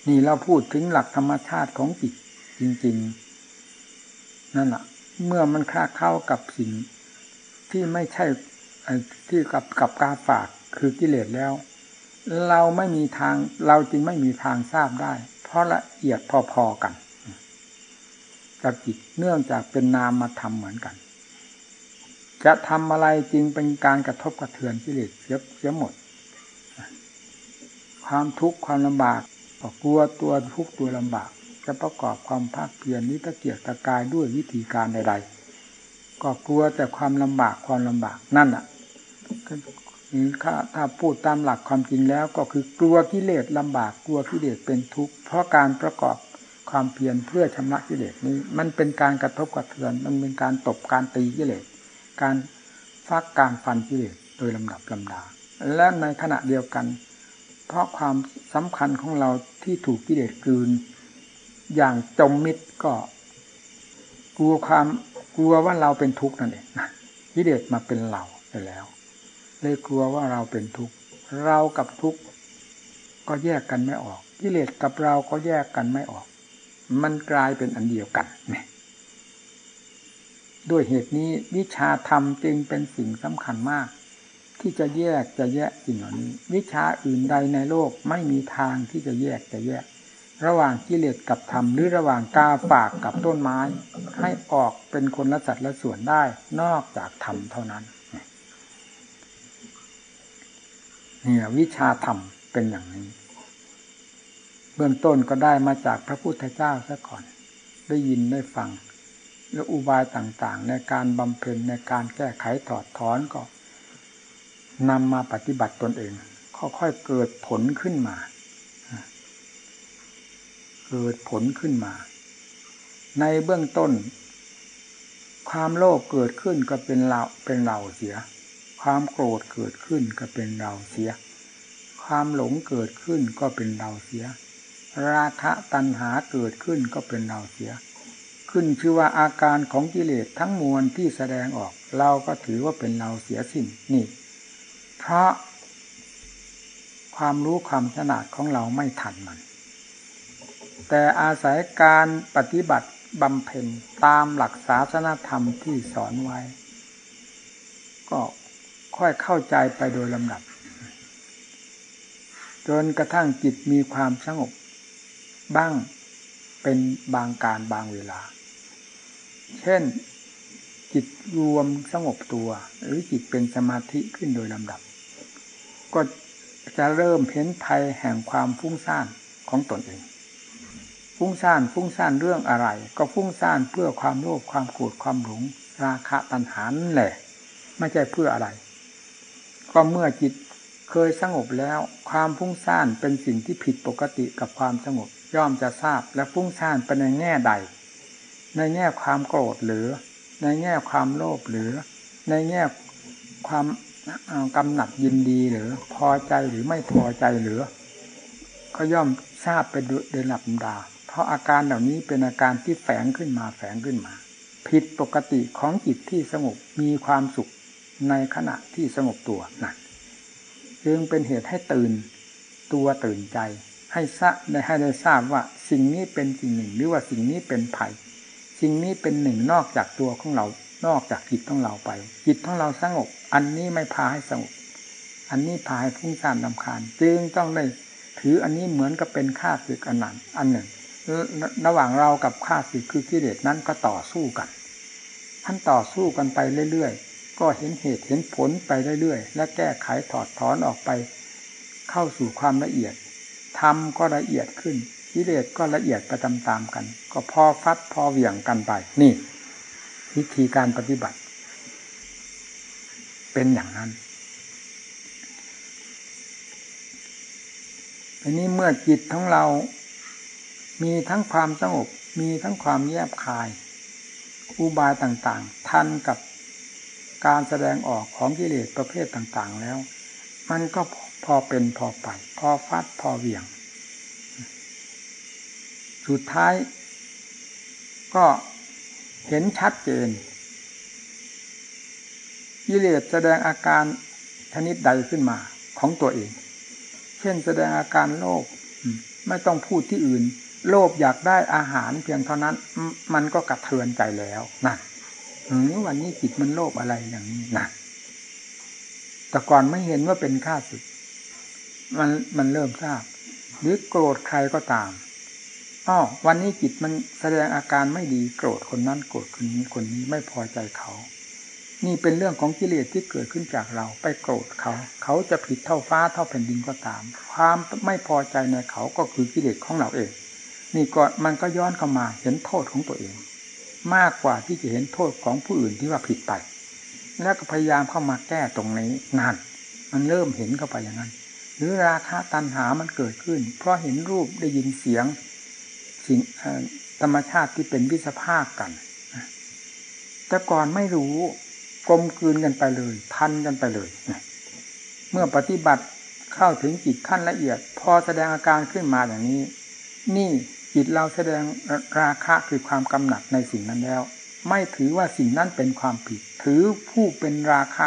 นี่เราพูดถึงหลักธรรมชาติของจิตจริง ๆ นั่นแหละเมื่อมันคลาเข้ากับสิ่งที่ไม่ใช่ที่กับกับกาฝากคือกิเลสแล้ว เราไม่มีทาง เราจึงไม่มีทางทราบได้ เพราะละเอียดพอๆกันกับจิตเนื่องจากเป็นนามมาทำเหมือนกัน จะทำอะไรจริงเป็นการกระทบกระเทือนกิเลสเสียเสียหมด ความทุกข์ความลำบากก็กลัวตัวทุกข์ตัวลำบาก จะประกอบความภาคเพียรนี้ตะเกียกตะกายด้วยวิธีการใด ๆ ก็กลัวแต่ความลำบากความลำบากนั่นอะ ถ้าพูดตามหลักความจริงแล้วก็คือกลัวกิเลสลำบากกลัวกิเลสเป็นทุกข์เพราะการประกอบความเพียรเพื่อชำระกิเลสนี้ มันเป็นการกระทบกระเทือน มันเป็นการตบการตีกิเลสการฟักการฟันกิเลสโดยลำดับลำดา และในขณะเดียวกัน เพราะความสำคัญของเราที่ถูกกิเลสกืน อย่างจมมิดก็กลัวความกลัวว่าเราเป็นทุกข์นั่นเองกิเลสมาเป็นเราไปแล้ว เลยกลัวว่าเราเป็นทุกข์เรากับทุกข์ก็แยกกันไม่ออกกิเลสกับเราก็แยกกันไม่ออก มันกลายเป็นอันเดียวกันเนี่ยด้วยเหตุนี้วิชาธรรมจึงเป็นสิ่งสำคัญมาก ที่จะแยกจะแยกสิ่งเหล่านี้ วิชาอื่นใดในโลกไม่มีทางที่จะแยกจะแยกระหว่างกิเลสกับธรรมหรือระหว่างกาฝากกับต้นไม้ ให้ออกเป็นคนละสัดละส่วนได้นอกจากธรรมเท่านั้น เนี่ยวิชาธรรมเป็นอย่างนี้ เบื้องต้นก็ได้มาจากพระพุทธเจ้าซะก่อน ได้ยินได้ฟัง และอุบายต่างๆ ในการบำเพ็ญในการแก้ไขถอดถอนก็นำมาปฏิบัติตนเอง ค่อยๆเกิดผลขึ้นมา เกิดผลขึ้นมา ในเบื้องต้น ความโลภเกิดขึ้นก็เป็นเราเป็นเราเสีย ความโกรธเกิดขึ้นก็เป็นเราเสีย ความหลงเกิดขึ้นก็เป็นเราเสีย ราคะตัณหาเกิดขึ้นก็เป็นเราเสีย ขึ้นชื่อว่าอาการของกิเลสทั้งมวลที่แสดงออก เราก็ถือว่าเป็นเราเสียสิ้นนี่ เพราะ ความรู้ความฉลาดของเราไม่ทันมัน แต่อาศัยการปฏิบัติบำเพ็ญตามหลักศาสนธรรมที่สอนไว้ ก็ ค่อยเข้าใจไปโดยลำดับ จนกระทั่งจิตมีความสงบ บ้างเป็นบางการบางเวลา เช่นจิตรวมสงบตัว หรือจิตเป็นสมาธิขึ้นโดยลำดับ ก็จะเริ่มเห็นภัยแห่งความฟุ้งซ่านของตนเอง ฟุ้งซ่านฟุ้งซ่านเรื่องอะไร ก็ฟุ้งซ่านเพื่อความโลภความโกรธความหลงราคะตัณหาแหละ ไม่ใช่เพื่ออะไร ก็เมื่อจิตเคยสงบแล้ว ความฟุ้งซ่านเป็นสิ่งที่ผิดปกติกับความสงบ ย่อมจะทราบและฟุ้งซ่านเป็นในแง่ใด ในแง่ความโกรธหรือ ในแง่ความโลภหรือ ในแง่ความกำหนัดยินดีหรือ พอใจหรือไม่พอใจหรือก็ย่อมทราบไปโดยหลับดา เพราะอาการเหล่านี้เป็นอาการที่แฝงขึ้นมาแฝงขึ้นมา ผิดปกติของจิตที่สงบมีความสุข ในขณะที่สงบตัวนั่นจึงเป็นเหตุให้ตื่นตัวตื่นใจ ให้ทราบได้ให้ได้ทราบว่าสิ่งนี้เป็นสิ่งหนึ่ง หรือว่าสิ่งนี้เป็นภัย สิ่งนี้เป็นหนึ่งนอกจากตัวของเรานอกจากจิตของเราไป จิตของเราสงบ อันนี้ไม่พาให้สงบ อันนี้พาให้พุ่งซ่านลำคาญ จึงต้องได้ถืออันนี้เหมือนกับเป็นข้าศึกอันหนั้นอันหนึ่งระหว่างเรากับข้าศึกคือกิเลสนั้นก็ต่อสู้กันท่านต่อสู้กันไปเรื่อยๆ ก็เห็นเหตุเห็นผลไปเรื่อยๆและแก้ไขถอดถอนออกไป เข้าสู่ความละเอียดทำก็ละเอียดขึ้นกิเลสก็ละเอียดไปตามๆกัน ก็พอฟัดพอเหวี่ยงกันไป นี่ วิธีการปฏิบัติ เป็นอย่างนั้นอันนี้เมื่อจิตของเรา มีทั้งความสงบมีทั้งความแยบคาย อุบายต่างๆ ทันกับ การแสดงออกของกิเลสประเภทต่าง ๆ แล้ว มันก็พอเป็นพอไป พอฟัดพอเหวี่ยง สุดท้าย ก็เห็นชัดเจนกิเลสแสดงอาการชนิดใดขึ้นมาของตัวเอง เช่นแสดงอาการโลภไม่ต้องพูดที่อื่น โลภอยากได้อาหารเพียงเท่านั้น มันก็กระเทือนใจแล้วนั่น วันนี้จิตมันโลภอะไรอย่างนี้นั่นแต่ก่อนไม่เห็นว่าเป็นข้าศึก มันมันเริ่มทราบ หรือโกรธใครก็ตามอ๋อวันนี้จิตมันแสดงอาการไม่ดีโกรธคนนั้นโกรธคนนี้คนนี้ไม่พอใจเขา นี่เป็นเรื่องของกิเลสที่เกิดขึ้นจากเราไปโกรธเขา เขาจะผิดเท่าฟ้าเท่าแผ่นดินก็ตาม ความไม่พอใจในเขาก็คือกิเลสของเราเอง นี่ก็มันก็ย้อนเข้ามาเห็นโทษของตัวเอง มากกว่าที่จะเห็นโทษของผู้อื่นที่ว่าผิดไป แล้วก็พยายามเข้ามาแก้ตรงนี้นั่นมันเริ่มเห็นเข้าไปอย่างนั้น หรือราคะตัณหามันเกิดขึ้น เพราะเห็นรูปได้ยินเสียงสิ่งธรรมชาติที่เป็นวิสภาคกันแต่ก่อนไม่รู้กลมกลืนกันไปเลย พันกันไปเลย เมื่อปฏิบัติเข้าถึงจิตขั้นละเอียด พอแสดงอาการขึ้นมาอย่างนี้ นี่ จิตเราแสดงราคะคือความกำหนัดในสิ่งนั้นแล้ว ไม่ถือว่าสิ่งนั้นเป็นความผิด ถือผู้เป็นราคะ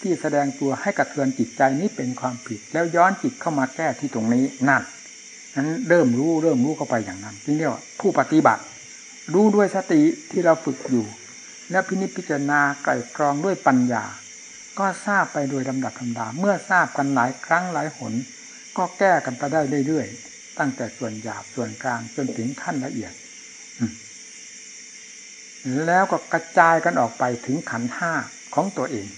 ที่แสดงตัวให้กระเทือนจิตใจนี้เป็นความผิด แล้วย้อนจิตเข้ามาแก้ที่ตรงนี้นั่นนั้นเริ่มรู้เริ่มรู้เข้าไปอย่างนั้นจึงเรียกว่าผู้ปฏิบัติ รู้ด้วยสติที่เราฝึกอยู่ และพินิจพิจารณาไกล่กรองด้วยปัญญา ก็ทราบไปโดยลำดับธรรมดา เมื่อทราบกันหลายครั้งหลายหน ก็แก้กันไปได้เรื่อยๆ ตั้งแต่ส่วนหยาบส่วนกลางจนถึงขั้นละเอียด แล้วก็กระจายกันออกไปถึงขันห้าของตัวเอง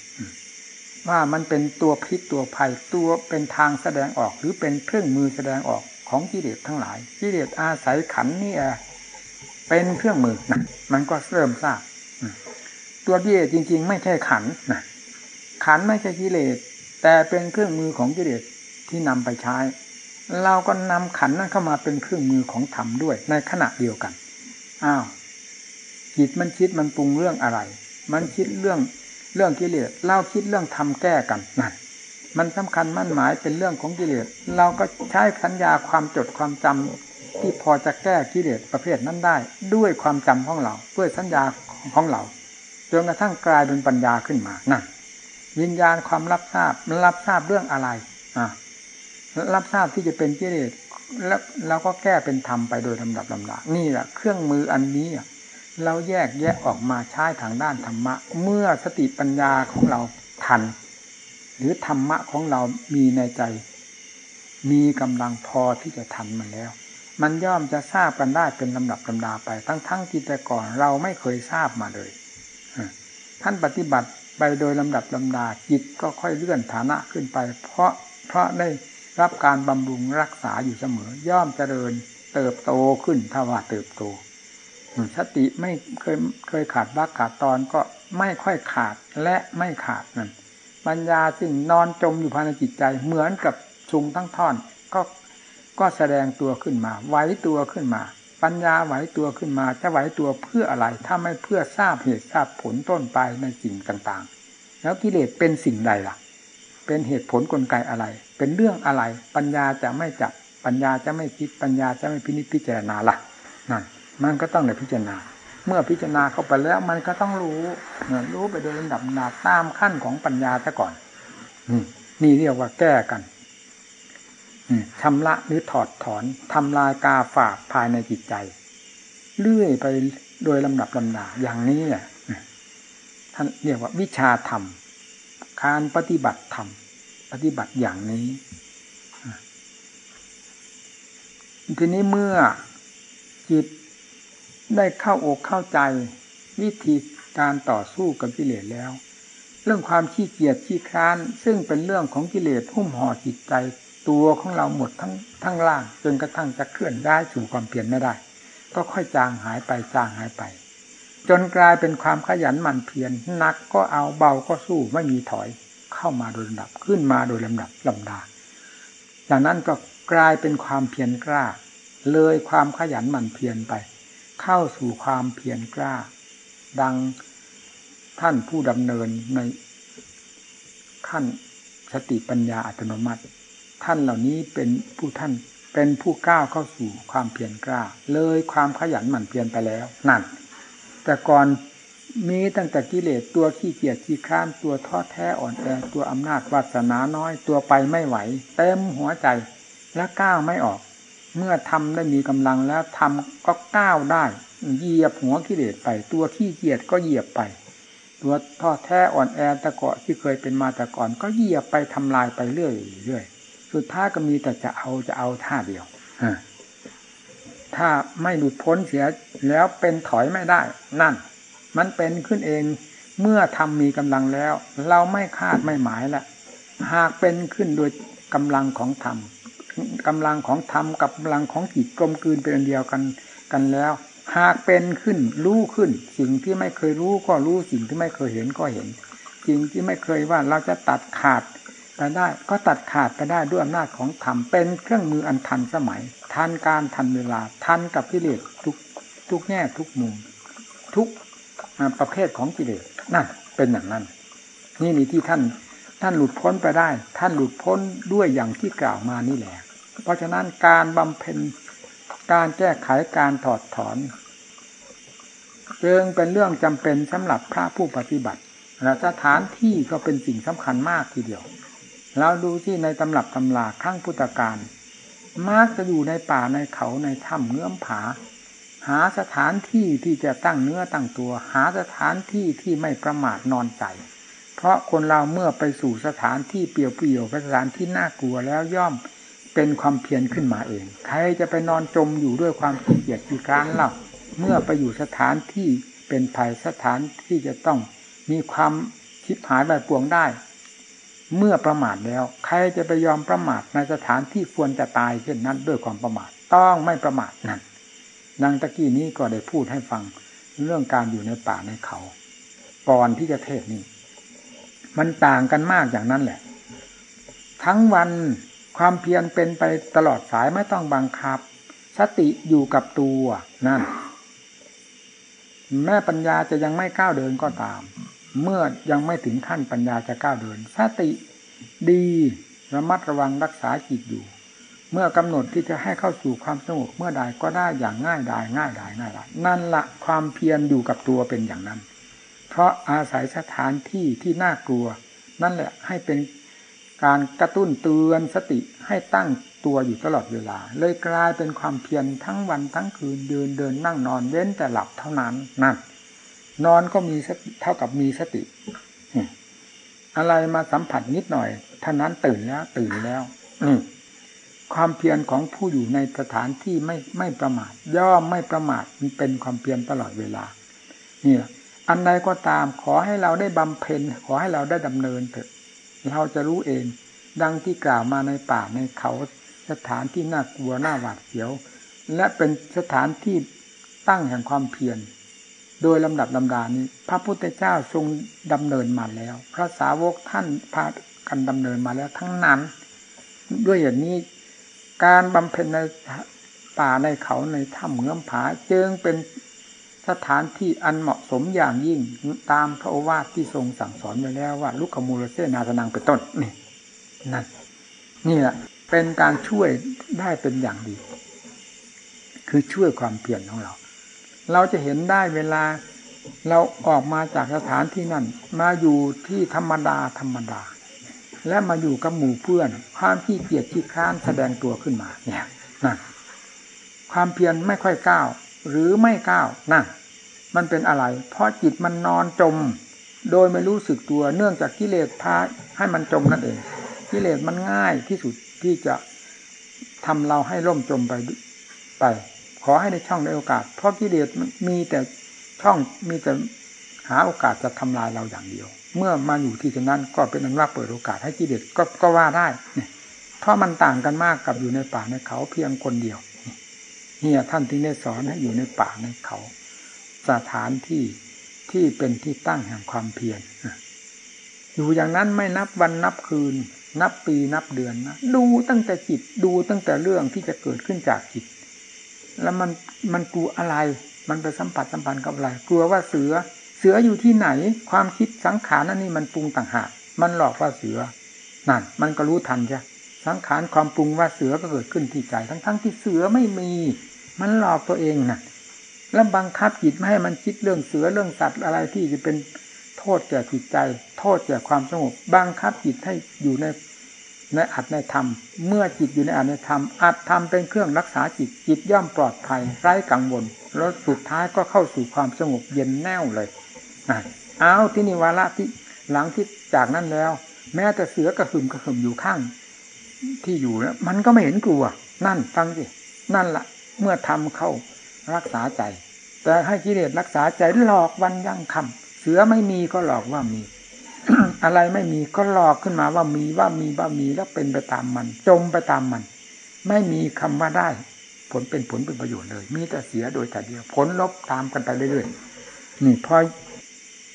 ว่ามันเป็นตัวพิษตัวภัยตัวเป็นทางแสดงออก หรือเป็นเครื่องมือแสดงออกของกิเลสทั้งหลายกิเลสอาศัยขันนี่เป็นเครื่องมือนะมันก็เริ่มทราบตัวกิเลสจริง ๆ ไม่ใช่ขันนะขันไม่ใช่กิเลสแต่เป็นเครื่องมือของกิเลสที่นำไปใช้ เราก็นำขันนั้นเข้ามาเป็นเครื่องมือของธรรมด้วยในขณะเดียวกัน อ้าวจิตมันคิดมันปรุงเรื่องอะไร มันคิดเรื่องเรื่องกิเลสเล่าคิดเรื่องทำแก้กันนั่นมันสำคัญมั่นหมายเป็นเรื่องของกิเลสเราก็ใช้สัญญาความจดความจำที่พอจะแก้กิเลสประเภทนั้นได้ ด้วยความจำของเราด้วยสัญญาของเราจนกระทั่งกลายเป็นปัญญาขึ้นมานั่นวิญญาณความรับทราบรับทราบเรื่องอะไรอ่า รับทราบที่จะเป็นกิเลสแล้วเราก็แก้เป็นธรรมไปโดยลำดับลำดานี่แหละเครื่องมืออันนี้เราแยกแยะออกมาใช้ทางด้านธรรมะ เมื่อสติปัญญาของเราทัน หรือธรรมะของเรามีในใจ มีกำลังพอที่จะทันมันแล้ว มันย่อมจะทราบกันได้เป็นลำดับลำดาไป ทั้งๆทที่แต่ก่อนเราไม่เคยทราบมาเลยท่านปฏิบัติไปโดยลำดับลำดาจิตก็ค่อยเลื่อนฐานะขึ้นไป เพราะเพราะได้ รับการบำรุงรักษาอยู่เสมอย่อมเจริญเติบโตขึ้นถ้าว่าเติบโตสติไม่เคยเคยขาดบักขาดตอนก็ไม่ค่อยขาดและไม่ขาดนั่นปัญญาซึ่งนอนจมอยู่ภายในจิตใจเหมือนกับชุงทั้งท่อน ก็ก็แสดงตัวขึ้นมา ไหวตัวขึ้นมา ปัญญาไหวตัวขึ้นมา จะไหวตัวเพื่ออะไร ถ้าไม่เพื่อทราบเหตุทราบผลต้นไปในสิ่งต่างๆ แล้วกิเลสเป็นสิ่งใดล่ะ เป็นเหตุผลกลไกอะไร เป็นเรื่องอะไร ปัญญาจะไม่จับ ปัญญาจะไม่คิด ปัญญาจะไม่พินิจพิจารณาล่ะนั่นมันก็ต้องได้พิจารณา เมื่อพิจารณาเข้าไปแล้วมันก็ต้องรู้รู้ไปโดยลำดับนาตามขั้นของปัญญาซะก่อนนี่เรียกว่าแก้กันชำระหรือถอดถอนทำลายกาฝากภายในจิตใจ เลื่อยไปโดยลำดับลำดาอย่างนี้แหละท่านเรียกว่าวิชาธรรม การปฏิบัติธรรม ปฏิบัติอย่างนี้ทีนี้เมื่อจิตได้เข้าอกเข้าใจวิธีการต่อสู้กับกิเลสแล้ว เรื่องความขี้เกียจขี้ค้าน ซึ่งเป็นเรื่องของกิเลสหุ้มห่อจิตใจตัวของเราหมดทั้งทั้งล่าง จนกระทั่งจะเคลื่อนได้สู่ความเปลี่ยนไม่ได้ ก็ค่อยจางหายไปจางหายไป จนกลายเป็นความขยันหมั่นเพียรหนักก็เอาเบาก็สู้ไม่มีถอย เข้ามาโดยลำดับขึ้นมาโดยลำดับลำดาจากนั้นก็กลายเป็นความเพียรกล้า เลยความขยันหมั่นเพียรไป เข้าสู่ความเพียรกล้า ดังท่านผู้ดำเนินในขั้นสติปัญญาอัตโนมัติ ท่านเหล่านี้เป็นผู้ท่านเป็นผู้ก้าวเข้าสู่ความเพียรกล้า เลยความขยันหมั่นเพียรไปแล้วนั่นแต่ก่อน มีตั้งแต่กิเลสตัวขี้เกียจขี้ค้านตัวท้อแท้อ่อนแอตัวอำนาจวาสนาน้อยตัวไปไม่ไหว เต็มหัวใจและก้าวไม่ออก เมื่อทำได้มีกำลังแล้วทำก็ก้าวได้เหยียบหัวกิเลสไป ตัวขี้เกียจก็เหยียบไป ตัวท้อแท้อ่อนแอตะเกาะที่เคยเป็นมาแต่ก่อน ก็เหยียบไปทำลายไปเรื่อยเรื่อยสุดท้ายก็มีแต่จะเอาจะเอาท่าเดียวถ้าไม่หลุดพ้นเสียแล้วเป็นถอยไม่ได้ นั่น มันเป็นขึ้นเองเมื่อทำมีกำลังแล้ว เราไม่คาดไม่หมายละหากเป็นขึ้นโดยกำลังของธรรมกำลังของธรรมกับกำลังของจิตกลมกลืนเป็นอันเดียวกันกันแล้ว หากเป็นขึ้นรู้ขึ้น สิ่งที่ไม่เคยรู้ก็รู้สิ่งที่ไม่เคยเห็นก็เห็นสิ่งที่ไม่เคยว่าเราจะตัดขาดไปได้ก็ตัดขาดไปได้ด้วยอำนาจของธรรมเป็นเครื่องมืออันทันสมัย ทันการทันเวลาทันกับกิเลสทุกทุกแง่ทุกมุม ทุก ประเภทของกิเลสนั่นเป็นอย่างนั้น นี่นี่ที่ท่านท่านหลุดพ้นไปได้ ท่านหลุดพ้นด้วยอย่างที่กล่าวมานี่แหละ เพราะฉะนั้นการบำเพ็ญการแก้ไขการถอดถอนจึงเป็นเรื่องจำเป็นสำหรับพระผู้ปฏิบัติและสถานที่ก็เป็นสิ่งสำคัญมากทีเดียวเราดูที่ในตำรับตำราครั้งพุทธกาลมักจะอยู่ในป่าในเขาในถ้ำเงื้อมผา หาสถานที่ที่จะตั้งเนื้อตั้งตัว หาสถานที่ที่ไม่ประมาทนอนใจ เพราะคนเราเมื่อไปสู่สถานที่เปลี่ยวๆสถานที่น่ากลัวแล้วย่อมเป็นความเพียรขึ้นมาเอง ใครจะไปนอนจมอยู่ด้วยความขี้เกียจขี้ค้านเล่าเมื่อไปอยู่สถานที่เป็นภัยสถานที่จะต้องมีความคิดหายแบบปวงได้ เมื่อประมาทแล้ว ใครจะไปยอมประมาทในสถานที่ควรจะตายเช่นนั้นด้วยความประมาทต้องไม่ประมาทนั่น ดังตะกี้นี้ก็ได้พูดให้ฟัง เรื่องการอยู่ในป่าในเขา ก่อนที่จะเทศนี้มันต่างกันมากอย่างนั้นแหละ ทั้งวันความเพียรเป็นไปตลอดสายไม่ต้องบังคับ สติอยู่กับตัวนั่น แม่ปัญญาจะยังไม่ก้าวเดินก็ตาม เมื่อยังไม่ถึงขั้นปัญญาจะก้าวเดิน สติดีระมัดระวังรักษาจิตอยู่ เมื่อกำหนดที่จะให้เข้าสู่ความสงบเมื่อใดก็ได้อย่างง่ายดายง่ายดายง่ายดายนั่นละความเพียรอยู่กับตัวเป็นอย่างนั้น เพราะอาศัยสถานที่ที่น่ากลัว นั่นแหละให้เป็นการกระตุ้นเตือนสติให้ตั้งตัวอยู่ตลอดเวลา เลยกลายเป็นความเพียรทั้งวันทั้งคืนเดินเดินนั่งนอนเว้นแต่หลับเท่านั้นนั่นนอนก็มีเท่ากับมีสติ อะไรมาสัมผัสนิดหน่อยท่านั้นตื่นแล้ว ตื่นแล้วนี่ ความเพียรของผู้อยู่ในสถานที่ไม่ไม่ประมาท ย่อมไม่ประมาทมันเป็นความเพียรตลอดเวลานี่อันใดก็ตามขอให้เราได้บำเพ็ญขอให้เราได้ดำเนินเถอะ เราจะรู้เอง ดังที่กล่าวมาในป่าในเขาสถานที่น่ากลัวน่าหวาดเสียว และเป็นสถานที่ตั้งแห่งความเพียรโดยลำดับลำดานี้ พระพุทธเจ้าทรงดำเนินมาแล้ว พระสาวกท่านพากันดำเนินมาแล้วทั้งนั้น ด้วยอย่างนี้ การบำเพ็ญในป่าในเขาในถ้ำเงื้อมผาจึงเป็นสถานที่อันเหมาะสมอย่างยิ่งตามพระโอวาทที่ทรงสั่งสอนไว้แล้วว่าลุกขมูลเสนาสนังเป็นต้นนี่นั่นนี่แหละเป็นการช่วยได้เป็นอย่างดี คือช่วยความเปลี่ยนของเรา เราจะเห็นได้เวลาเราออกมาจากสถานที่นั่น มาอยู่ที่ธรรมดาธรรมดา และมาอยู่กับหมู่เพื่อน ความขี้เกียจขี้ค้านแสดงตัวขึ้นมาเนี่ยนั่นความเพียรไม่ค่อยก้าว หรือไม่ก้าวนั่นมันเป็นอะไร เพราะจิตมันนอนจม โดยไม่รู้สึกตัวเนื่องจากกิเลสพาให้มันจมนั่นเองกิเลสมันง่ายที่สุดที่จะทำเราให้ล่มจมไปไป ขอให้ในช่องในโอกาส เพราะกิเลสมันมีแต่ช่องมีแต่หาโอกาสจะทำลายเราอย่างเดียว เมื่อมาอยู่ที่นั้นก็เป็นอันว่าเปิดโอกาสให้กิเลสก็ก็ว่าได้เนี่ยเพราะมันต่างกันมากกับอยู่ในป่าในเขาเพียงคนเดียวเนี่ยท่านถึงได้สอนให้อยู่ในป่าในเขา สถานที่ที่เป็นที่ตั้งแห่งความเพียรอยู่อย่างนั้นไม่นับวันนับคืน นับปีนับเดือนนะดูตั้งแต่จิตดูตั้งแต่เรื่องที่จะเกิดขึ้นจากจิต แล้วมันมันกลัวอะไร มันไปสัมผัสสัมพันธ์กับอะไรกลัวว่าเสือ เสืออยู่ที่ไหน ความคิดสังขารนั่นนี่มันปรุงต่างหากมันหลอกว่าเสือนั่นมันก็รู้ทันใช่สังขารความปรุงว่าเสือก็เกิดขึ้นที่ใจ ทั้งๆทที่เสือไม่มี มันหลอกตัวเองนะ่ะแล้วบังคับจิตไม่ให้มันคิดเรื่องเสือเรื่องสัตว์อะไรที่จะเป็นโทษแก่จิตใจ โทษแก่ความสงบบังคับจิตให้อยู่ในในอัตในธรรม เมื่อจิตอยู่ในอัตในธรรมอัตธรรมเป็นเครื่องรักษาจิตจิตย่อมปลอดภัยไร้กังวลแล้วสุดท้ายก็เข้าสู่ความสงบเย็นแน่วเลย อาที่นิวาระที่หลังที่จากนั้นแล้ว แม้แต่เสือกระหึ่มกระหึ่มอยู่ข้าง ที่อยู่แล้วมันก็ไม่เห็นกลัว นั่นฟังสินั่นละ่ะเมื่อทำเข้ารักษาใจ แต่ให้กิเลสรักษาใจหลอกวันยั่งคำเสือไม่มีก็หลอกว่ามี อะไรไม่มีก็หลอกขึ้นมาว่ามีว่ามีว่ามีแล้วเป็นไปตามมัน จมไปตามมัน ไม่มีคำว่าได้ ผลเป็นผลเป็นประโยชน์เลย มีแต่เสียโดยแต่เดียว ผลลบตามกันไปเรื่อยๆนี่พอ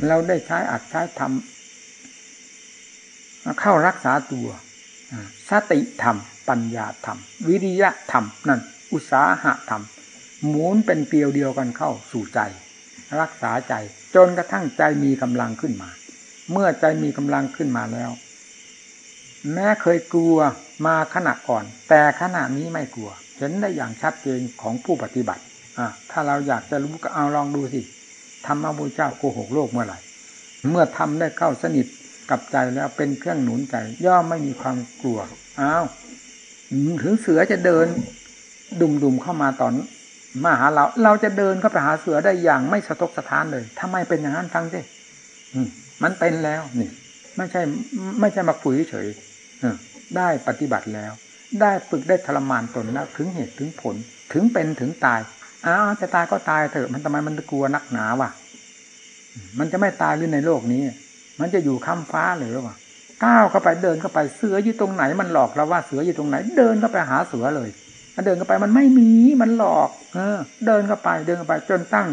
เราได้ใช้อัดใช้ทำเข้ารักษาตัวสติธรรม ปัญญาธรรม วิริยะธรรม นั่น อุตสาหะธรรม หมุนเป็นเกลียวเดียวกันเข้าสู่ใจ รักษาใจ จนกระทั่งใจมีกำลังขึ้นมา เมื่อใจมีกำลังขึ้นมาแล้ว แม้เคยกลัวมาขณะก่อน แต่ขณะนี้ไม่กลัว เห็นได้อย่างชัดเจนของผู้ปฏิบัติถ้าเราอยากจะรู้ก็เอาลองดูสิ ธรรมะพุทธเจ้าโกหกโลกเมื่อไหร่เมื่อทำได้เข้าสนิทกับใจแล้วเป็นเครื่องหนุนใจ ย่อมไม่มีความกลัวอ้าวถึงเสือจะเดิน ดุมๆเข้ามาตอนมาหาเรา เราจะเดินเข้าไปหาเสือได้อย่างไม่สะทกสะท้านเลยทำไมเป็นอย่างนั้นฟังสิมันเป็นแล้วนี่ไม่ใช่ ไม่ใช่มาคุยเฉยได้ปฏิบัติแล้ว ได้ฝึกได้ทรมานตนแล้วถึงเหตุถึงผลถึงเป็นถึงตาย อ้าวจะตายก็ตายเถอะ มันทำไมมันกลัวนักหนาวะมันจะไม่ตายหรือในโลกนี้ มันจะอยู่ข้ามฟ้าหรือวะก้าวเข้าไปเดินเข้าไปเสืออยู่ตรงไหน มันหลอกเราว่าเสืออยู่ตรงไหน เดินเข้าไปหาเสือเลยเดินเข้าไปมันไม่มีมันหลอก เออ เดินเข้าไปเดินเข้าไปจนตั้ง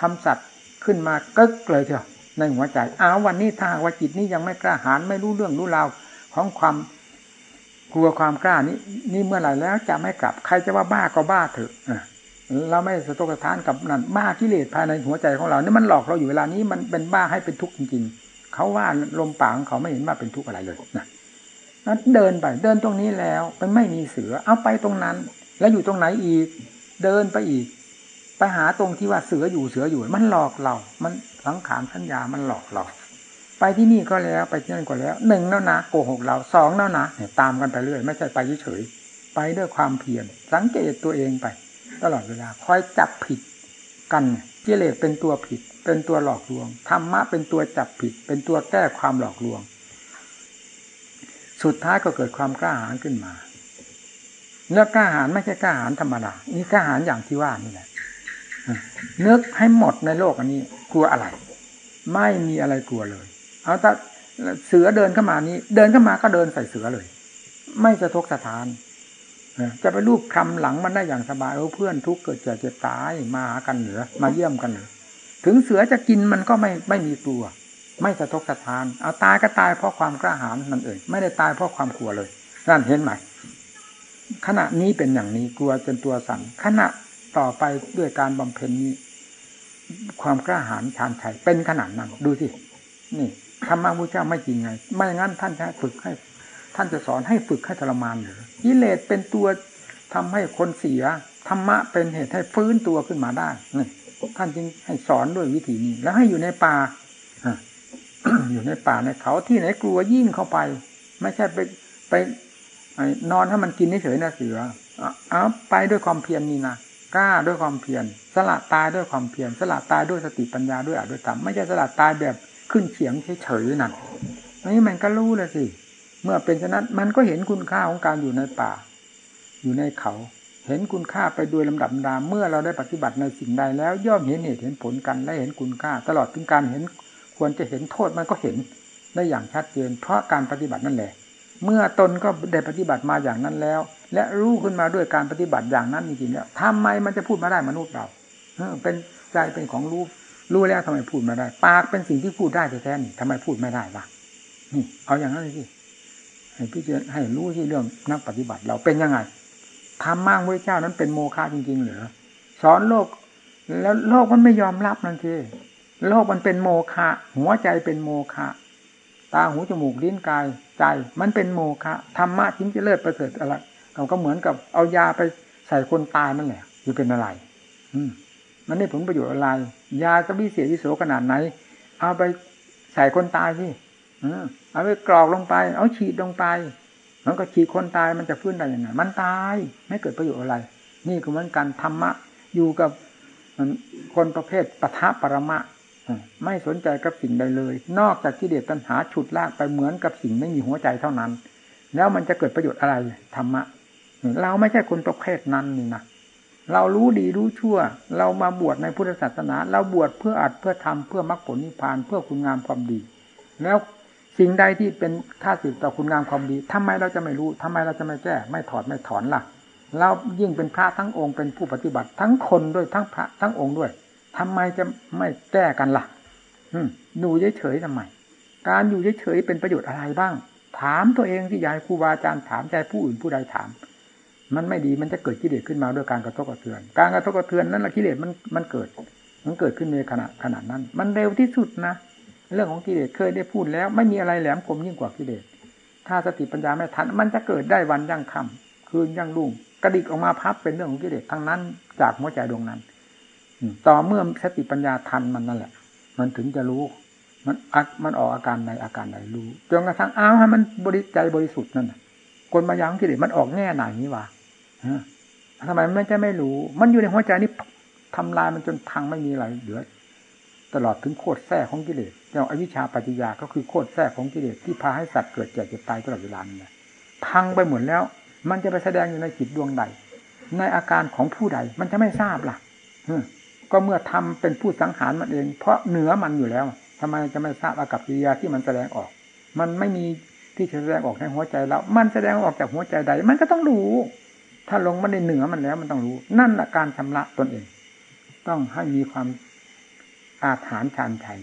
คำสัตว์ขึ้นมากึกเลยเถอะในหัวใจอ้าววันนี้ถ้าว่าจิตนี้ยังไม่กล้าหาญไม่รู้เรื่องรู้ราวของความกลัวความกล้านี้นี่เมื่อไหร่แล้วจะไม่กลับ ใครจะว่าบ้าก็บ้าเถอะ เราไม่สะทกสะท้านกับนั่นบ้ากิเลสภายในหัวใจของเรานี่มันหลอกเราอยู่เวลานี้มันเป็นบ้าให้เป็นทุกข์จริง ๆ เขาว่าลมปากของเขาไม่เห็นว่าเป็นทุกข์อะไรเลยนะนั้นเดินไปเดินตรงนี้แล้วมันไม่มีเสือเอาไปตรงนั้น แล้วอยู่ตรงไหนอีก เดินไปอีก ไปหาตรงที่ว่าเสืออยู่เสืออยู่ มันหลอกเรา มันสังขารสัญญามันหลอกเราไปที่นี่ก็แล้วไปที่นั่นก็แล้วหนึ่งแล้วนะโกหกเราสองแล้วนะเนี่ยตามกันไปเรื่อยไม่ใช่ไปเฉยๆไปด้วยความเพียรสังเกตตัวเองไป ตลอดเวลาคอยจับผิดกันกิเลสเป็นตัวผิด เป็นตัวหลอกลวงธรรมะเป็นตัวจับผิด เป็นตัวแก้ความหลอกลวง สุดท้ายก็เกิดความกล้าหาญขึ้นมาเนื้อกล้าหาญไม่ใช่กล้าหาญธรรมดานี่กล้าหาญอย่างที่ว่านี่แหละนึกให้หมดในโลกอันนี้ กลัวอะไร ไม่มีอะไรกลัวเลย เอาแต่เสือเดินเข้ามานี้ เดินเข้ามาก็เดินใส่เสือเลย ไม่สะทกสะทาน จะไปรูปคำหลังมันได้อย่างสบายเออเพื่อนทุกเกิดเจ็บเจ็บตายมาหากันเหนือมาเยี่ยมกันเหนือถึงเสือจะกินมันก็ไม่ไม่มีกลัว ไม่สะทกสะทาน เอาตายก็ตายเพราะความกล้าหาญนั่นเองไม่ได้ตายเพราะความกลัวเลยนั่นเห็นไหมขณะนี้เป็นอย่างนี้กลัวจนตัวสั่นขณะต่อไปด้วยการบำเพ็ญนี้ ความกล้าหาญชานชัยเป็นขนาดนั้นดูสินี่ธรรมะพระเจ้าไม่จริงไง ไม่งั้นท่านจะฝึกให้ ท่านจะสอนให้ฝึกให้ทรมานหรือ กิเลสเป็นตัวทำให้คนเสียธรรมะเป็นเหตุให้ฟื้นตัวขึ้นมาได้นี่ท่านจึงให้สอนด้วยวิธีนี้ แล้วให้อยู่ในป่าอยู่ในป่าในเขาที่ไหนกลัวยิ่งเข้าไป ไม่ใช่ไปไปนอนให้มันกินเฉยๆนะเสือเอาไปด้วยความเพียรนี่นะกล้าด้วยความเพียรสละตายด้วยความเพียรสละตายด้วยสติปัญญาด้วยอาด้วยธรรมไม่ใช่สละตายแบบขึ้นเฉียงเฉยๆนั่นนี่มันก็รู้เลยสิ เมื่อเป็นฉะนั้นมันก็เห็นคุณค่าของการอยู่ในป่า อยู่ในเขา เห็นคุณค่าไปโดยลำดับดาเมื่อเราได้ปฏิบัติในสิ่งใดแล้ว ย่อมเห็นเหตุเห็นผลกันและเห็นคุณค่า ตลอดถึงการเห็นควรจะเห็นโทษมันก็เห็นได้อย่างชัดเจนเพราะการปฏิบัตินั่นแหละ เมื่อตนก็ได้ปฏิบัติมาอย่างนั้นแล้ว และรู้ขึ้นมาด้วยการปฏิบัติอย่างนั้นจริงๆแล้วทำไมมันจะพูดมาได้มนุษย์เราเป็นใจเป็นของรู้รู้แล้วทำไมพูดไม่ได้ ปากเป็นสิ่งที่พูดได้แท้ๆนี่ทำไมพูดไม่ได้ล่ะนี่เอาอย่างนั้นเลยสิ ให้พี่เจให้รู้ที่เรื่องนักปฏิบัติเราเป็นยังไงทำมากพระเจ้านั้นเป็นโมฆะจริง ๆ เหรอสอนโลก แล้วโลกมันไม่ยอมรับนั่นสิโลกมันเป็นโมฆะหัวใจเป็นโมฆะตาหูจมูกลิ้นกายใจ มันเป็นโมฆะธรรมะทิ้งจะเลิศประเสริฐอะไรเราก็เหมือนกับเอายาไปใส่คนตายนั่นแหละอยู่เป็นอะไร อืมมันได้ผลประโยชน์อะไร ยาจะวิเศษวิโสขนาดไหน เอาไปใส่คนตายสิ เอาไปกรอกลงไป เอาฉีดลงไปมันก็ฉีดคนตายมันจะฟื้นได้ยังไงมันตายไม่เกิดประโยชน์อะไร นี่คือเหมือนกันธรรมะ อยู่กับคนประเภทปะทะปรมะไม่สนใจกับสิ่งใดเลย นอกจากที่เดชตัณหาฉุดลากไปเหมือนกับสิ่งไม่มีหัวใจเท่านั้น แล้วมันจะเกิดประโยชน์อะไรธรรมะ เราไม่ใช่คนประเภทนั้นนี่นะเรารู้ดีรู้ชั่ว เรามาบวชในพุทธศาสนา เราบวชเพื่ออัดเพื่อทำเพื่อมรรคผลนิพพานเพื่อคุณงามความดี แล้ว สิ่งใดที่เป็นท่าสิทต่อคุณงามความดีทำไมเราจะไม่รู้ทำไมเราจะไม่แก้ ไม่ถอดไม่ถอนล่ะเรายิ่งเป็นพระทั้งองค์เป็นผู้ปฏิบัติ ทั้งคนด้วยทั้งพระทั้งองค์ด้วยทำไมจะไม่แก้กันล่ะ อืมดูเฉยๆทำไมการอยู่เฉยๆเป็นประโยชน์อะไรบ้าง ถามตัวเองที่ยายครูบาอาจารย์ถามใจผู้อื่นผู้ใดถาม มันไม่ดีมันจะเกิดกิเลสขึ้นมาด้วยการกระทบกระเทือน การกระทบกระเทือนนั้นแหละกิเลสมันมันเกิด มันเกิดขึ้นในขณะขณะนั้น มันเร็วที่สุดนะ เรื่องของกิเลสเคยได้พูดแล้ว ไม่มีอะไรแหลมคมยิ่งกว่ากิเลสถ้าสติปัญญาไม่ทัน มันจะเกิดได้วันยั่งค่ำคืนยั่งรุ่งกระดิกออกมาพับเป็นเรื่องของกิเลสทั้งนั้น จากหัวใจดวงนั้นต่อเมื่อสติปัญญาทันมันนั่นแหละ มันถึงจะรู้ มันอัมันออกอาการในอาการไหนรู้จนกระทั่งอ้าวให้มันบริใจบริสุทธิ์นั่นกลมายังกิเลสมันออกแง่ไหนนี่วะทำไมมันจะไม่รู้ มันอยู่ในหัวใจนี่ทำลายมันจนพังไม่มีอะไรเหลือ ตลอดถึงโคตรแท้ของกิเลส อย่างอวิชชาปัจจยาก็คือโคตรแท้ของกิเลสที่พาให้สัตว์เกิดเจ็บเจ็บตายตลอดเวลาเนี่ยพังไปหมดแล้ว มันจะไปแสดงอยู่ในจิตดวงใด ในอาการของผู้ใด มันจะไม่ทราบล่ะก็เมื่อทำเป็นผู้สังหารมันเอง เพราะเหนือมันอยู่แล้วทำไมจะไม่ทราบอากับกิริยาที่มันแสดงออก มันไม่มีที่จะแสดงออกในหัวใจเรา มันแสดงออกจากหัวใจใด มันก็ต้องรู้ ถ้าลงมันในเหนือมันแล้ว มันต้องรู้ นั่นแหละการชำระตนเอง ต้องให้มีความอาถรรพ์ชานชัย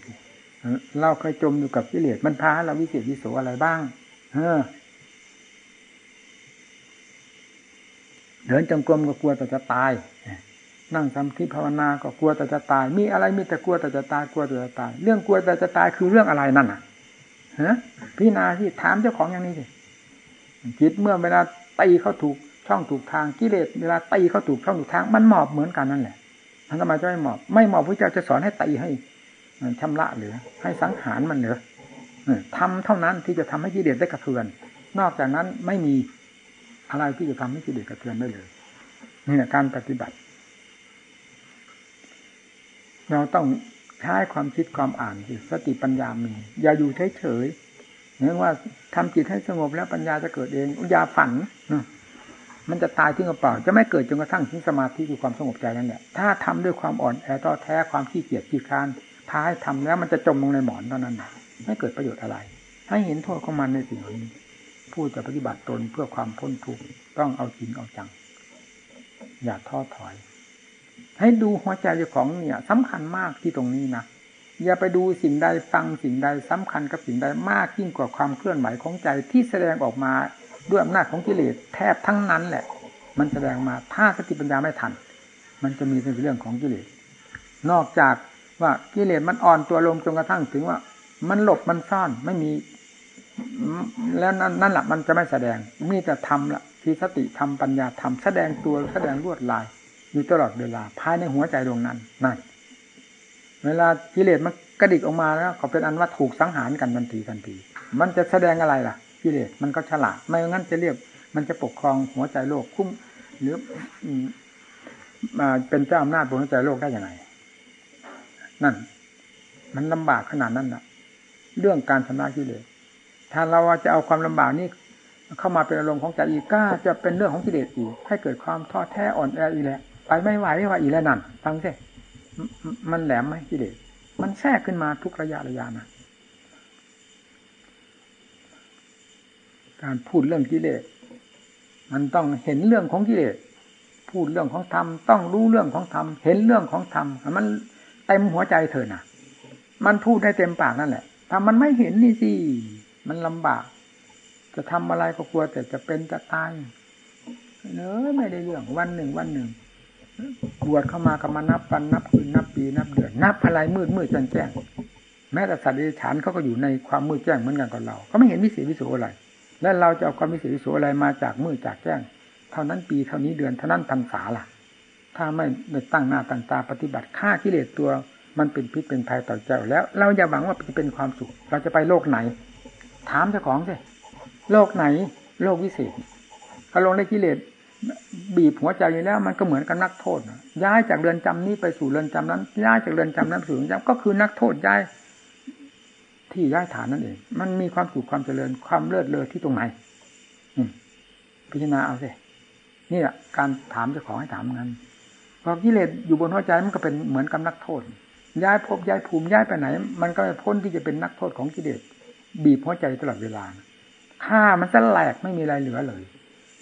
เราเคยจมอยู่กับกิเลสมันพาเราวิเศษวิโสอะไรบ้างเออเดินจงกรมก็กลัวแต่จะตาย นั่งทำที่ภาวนาก็กลัวแต่จะตาย มีอะไรมีแต่กลัวแต่จะตายกลัวแต่จะตาย เรื่องกลัวแต่จะตายคือเรื่องอะไรนั่นอะฮะพี่นาที่ถามเจ้าของอย่างนี้สิจิตเมื่อเวลาตีเขาถูกช่องถูกทางกิเลสเวลาตีเขาถูกช่องถูกทาง มันหมอบเหมือนกันนั่นแหละท่านทำไมจะไม่หมอบ ไม่หมอบพระเจ้าจะสอนให้ตีให้ ชำระหรือ ให้สังหารมันเหรือทำเท่านั้นที่จะทำให้กิเลสได้กระเทือน นอกจากนั้นไม่มีอะไรที่จะทำให้กิเลสกระเทือนได้เลย นี่แหละการปฏิบัติ เราต้องใช้ความคิดความอ่านสติปัญญามี อย่าอยู่เฉยๆเนื่องว่าทำจิตให้สงบแล้วปัญญาจะเกิดเองอย่าฝันมันจะตายทิ้งกระเป๋าจะไม่เกิดจนกระทั่งทิ้งสมาธิคือความสงบใจนั่นแหละถ้าทำด้วยความอ่อนแอต่อแท้ความขี้เกียจขี้ค้าน พาให้ทำแล้วมันจะจมลงในหมอนเท่านั้นไม่เกิดประโยชน์อะไร ให้เห็นโทษของมันในสิ่งนี้ผู้จะปฏิบัติตนเพื่อความพ้นทุกข์ต้องเอาจริงเอาจัง อย่าท้อถอย ให้ดูหัวใจเจ้าของเนี่ยสำคัญมากที่ตรงนี้นะอย่าไปดูสิ่งใดฟังสิ่งใดสำคัญกับสิ่งใดมากยิ่งกว่าความเคลื่อนไหวของใจที่แสดงออกมาด้วยอำนาจของกิเลสแทบทั้งนั้นแหละ มันแสดงมาถ้าสติปัญญาไม่ทัน มันจะมีเป็นเรื่องของกิเลสนอกจาก ว่ากิเลสมันอ่อนตัวลงจนกระทั่งถึงว่า มันหลบมันซ่อนไม่มี แล้วนั่นนั่นแหละมันจะไม่แสดง มีแต่ทำละที่สติทำปัญญาทำแสดงตัวแสดงลวดลาย อยู่ตลอดเวลาภายในหัวใจดวงนั้นนั่นเวลากิเลสมันกระดิกออกมาแล้วก็เป็นอันว่าถูกสังหารกันทันทีทันที มันจะแสดงอะไรล่ะกิเลสมันก็ฉลาดไม่งั้นจะเรียกมันจะปกครองหัวใจโลกคุ้มหรือมาเป็นเจ้าอำนาจบนหัวใจโลกได้อยังไง นั่น มันลำบากขนาดนั้นนะเรื่องการชำระกิเลสถ้าเราจะเอาความลำบากนี้เข้ามาเป็นอารมณ์ของใจอีกก็จะเป็นเรื่องของกิเลสอีก ให้เกิดความท้อแท้อ่อนแออีแล้วไปไม่ไหวว่าอีแล้วนั่นฟังสิมันแหลมไหมกิเลสมันแทรกขึ้นมาทุกระยะระยะนะการพูดเรื่องกิเลสมันต้องเห็นเรื่องของกิเลสพูดเรื่องของธรรมต้องรู้เรื่องของธรรมเห็นเรื่องของธรรมมัน เต็มหัวใจเธอน่ะ มันพูดได้เต็มปากนั่นแหละถ้ามันไม่เห็นนี่สิ มันลำบาก จะทำอะไรก็กลัวแต่จะเป็นจะตายเนอไม่ได้เรื่องวันหนึ่งวันหนึ่งบวชเข้ามาก็มานับวันนับคืนนับปีนับเดือนนับอะไรมืดมืดแจ้งแจ้งแม้แต่สัตว์เดิฉันเขาก็อยู่ในความมืดแจ้งเหมือนกันกับเราเขาไม่เห็นวิเศษวิโสอะไร และเราจะเอาความวิเศษวิโสอะไรมาจากมืดจากแจ้ง เท่านั้นปีเท่านี้เดือนเท่านั้นพรรษาล่ะ ถ้าไม่ได้ตั้งหน้าตั้งตาปฏิบัติฆ่ากิเลสตัว มันเป็นพิษเป็นภัยต่อใจแล้ว เราอย่าหวังว่าจะเป็นความสุข เราจะไปโลกไหน ถามเจ้าของสิโลกไหน โลกวิเศษถ้าลงในกิเลสบีบหัวใจอยู่แล้วมันก็เหมือนกับนักโทษย้ายจากเรือนจำนี้ไปสู่เรือนจำนั้น ย้ายจากเรือนจำนั้นสู่เรือนจำก็คือนักโทษย้าย ที่ย้ายฐานนั่นเอง มันมีความสุขความเจริญความเลิศเลอที่ตรงไหนพิจารณาเอาสินี่แหละการถามเจ้าของให้ถามงั้น พอกิเลสอยู่บนหัวใจมันก็เป็นเหมือนกับนักโทษ ย้ายภพย้ายภูมิย้ายไปไหน มันก็ไม่พ้นที่จะเป็นนักโทษของกิเลสบีบหัวใจตลอดเวลาฆ่ามันจะแหลกไม่มีอะไรเหลือเลย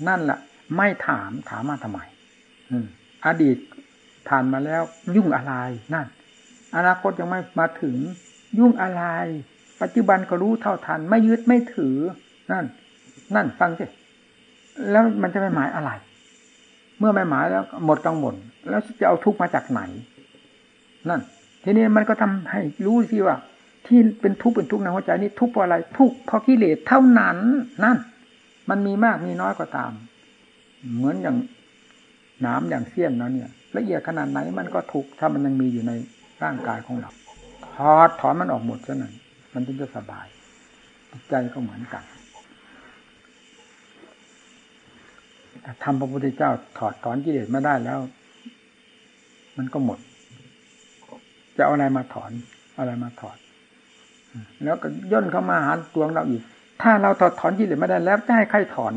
นั่นแหละไม่ถามถามมาทำไมอดีตผ่านมาแล้วยุ่งอะไรนั่น อนาคตยังไม่มาถึงยุ่งอะไร ปัจจุบันก็รู้เท่าทัน ไม่ยึดไม่ถือ นั่น นั่นฟังสิแล้วมันจะไม่หมายอะไร เมื่อไม่หมายแล้วหมดกังวลแล้วจะเอาทุกข์มาจากไหน นั่น ทีนี้มันก็ทำให้รู้สิว่า ที่เป็นทุกข์เป็นทุกข์ในหัวใจนี่ทุกข์เพราะอะไรทุกข์เพราะกิเลสเท่านั้น นั่น มันมีมากมีน้อยก็ตาม เหมือนอย่างน้ำอย่างเสี้ยนแล้วเนี่ยละเอียดขนาดไหนมันก็ถูกถ้ามันยังมีอยู่ในร่างกายของเราถอดถอนมันออกหมดซะหน่อยมันจึงจะสบาย ใจก็เหมือนกัน ทำพระพุทธเจ้าถอดถอนกิเลสมาได้แล้ว มันก็หมด จะเอาอะไรมาถอน อะไรมาถอด แล้วก็ย่นเข้ามาหาตัวเราอีก ถ้าเราถอดถอนกิเลสไม่ได้แล้วจะให้ใครถอน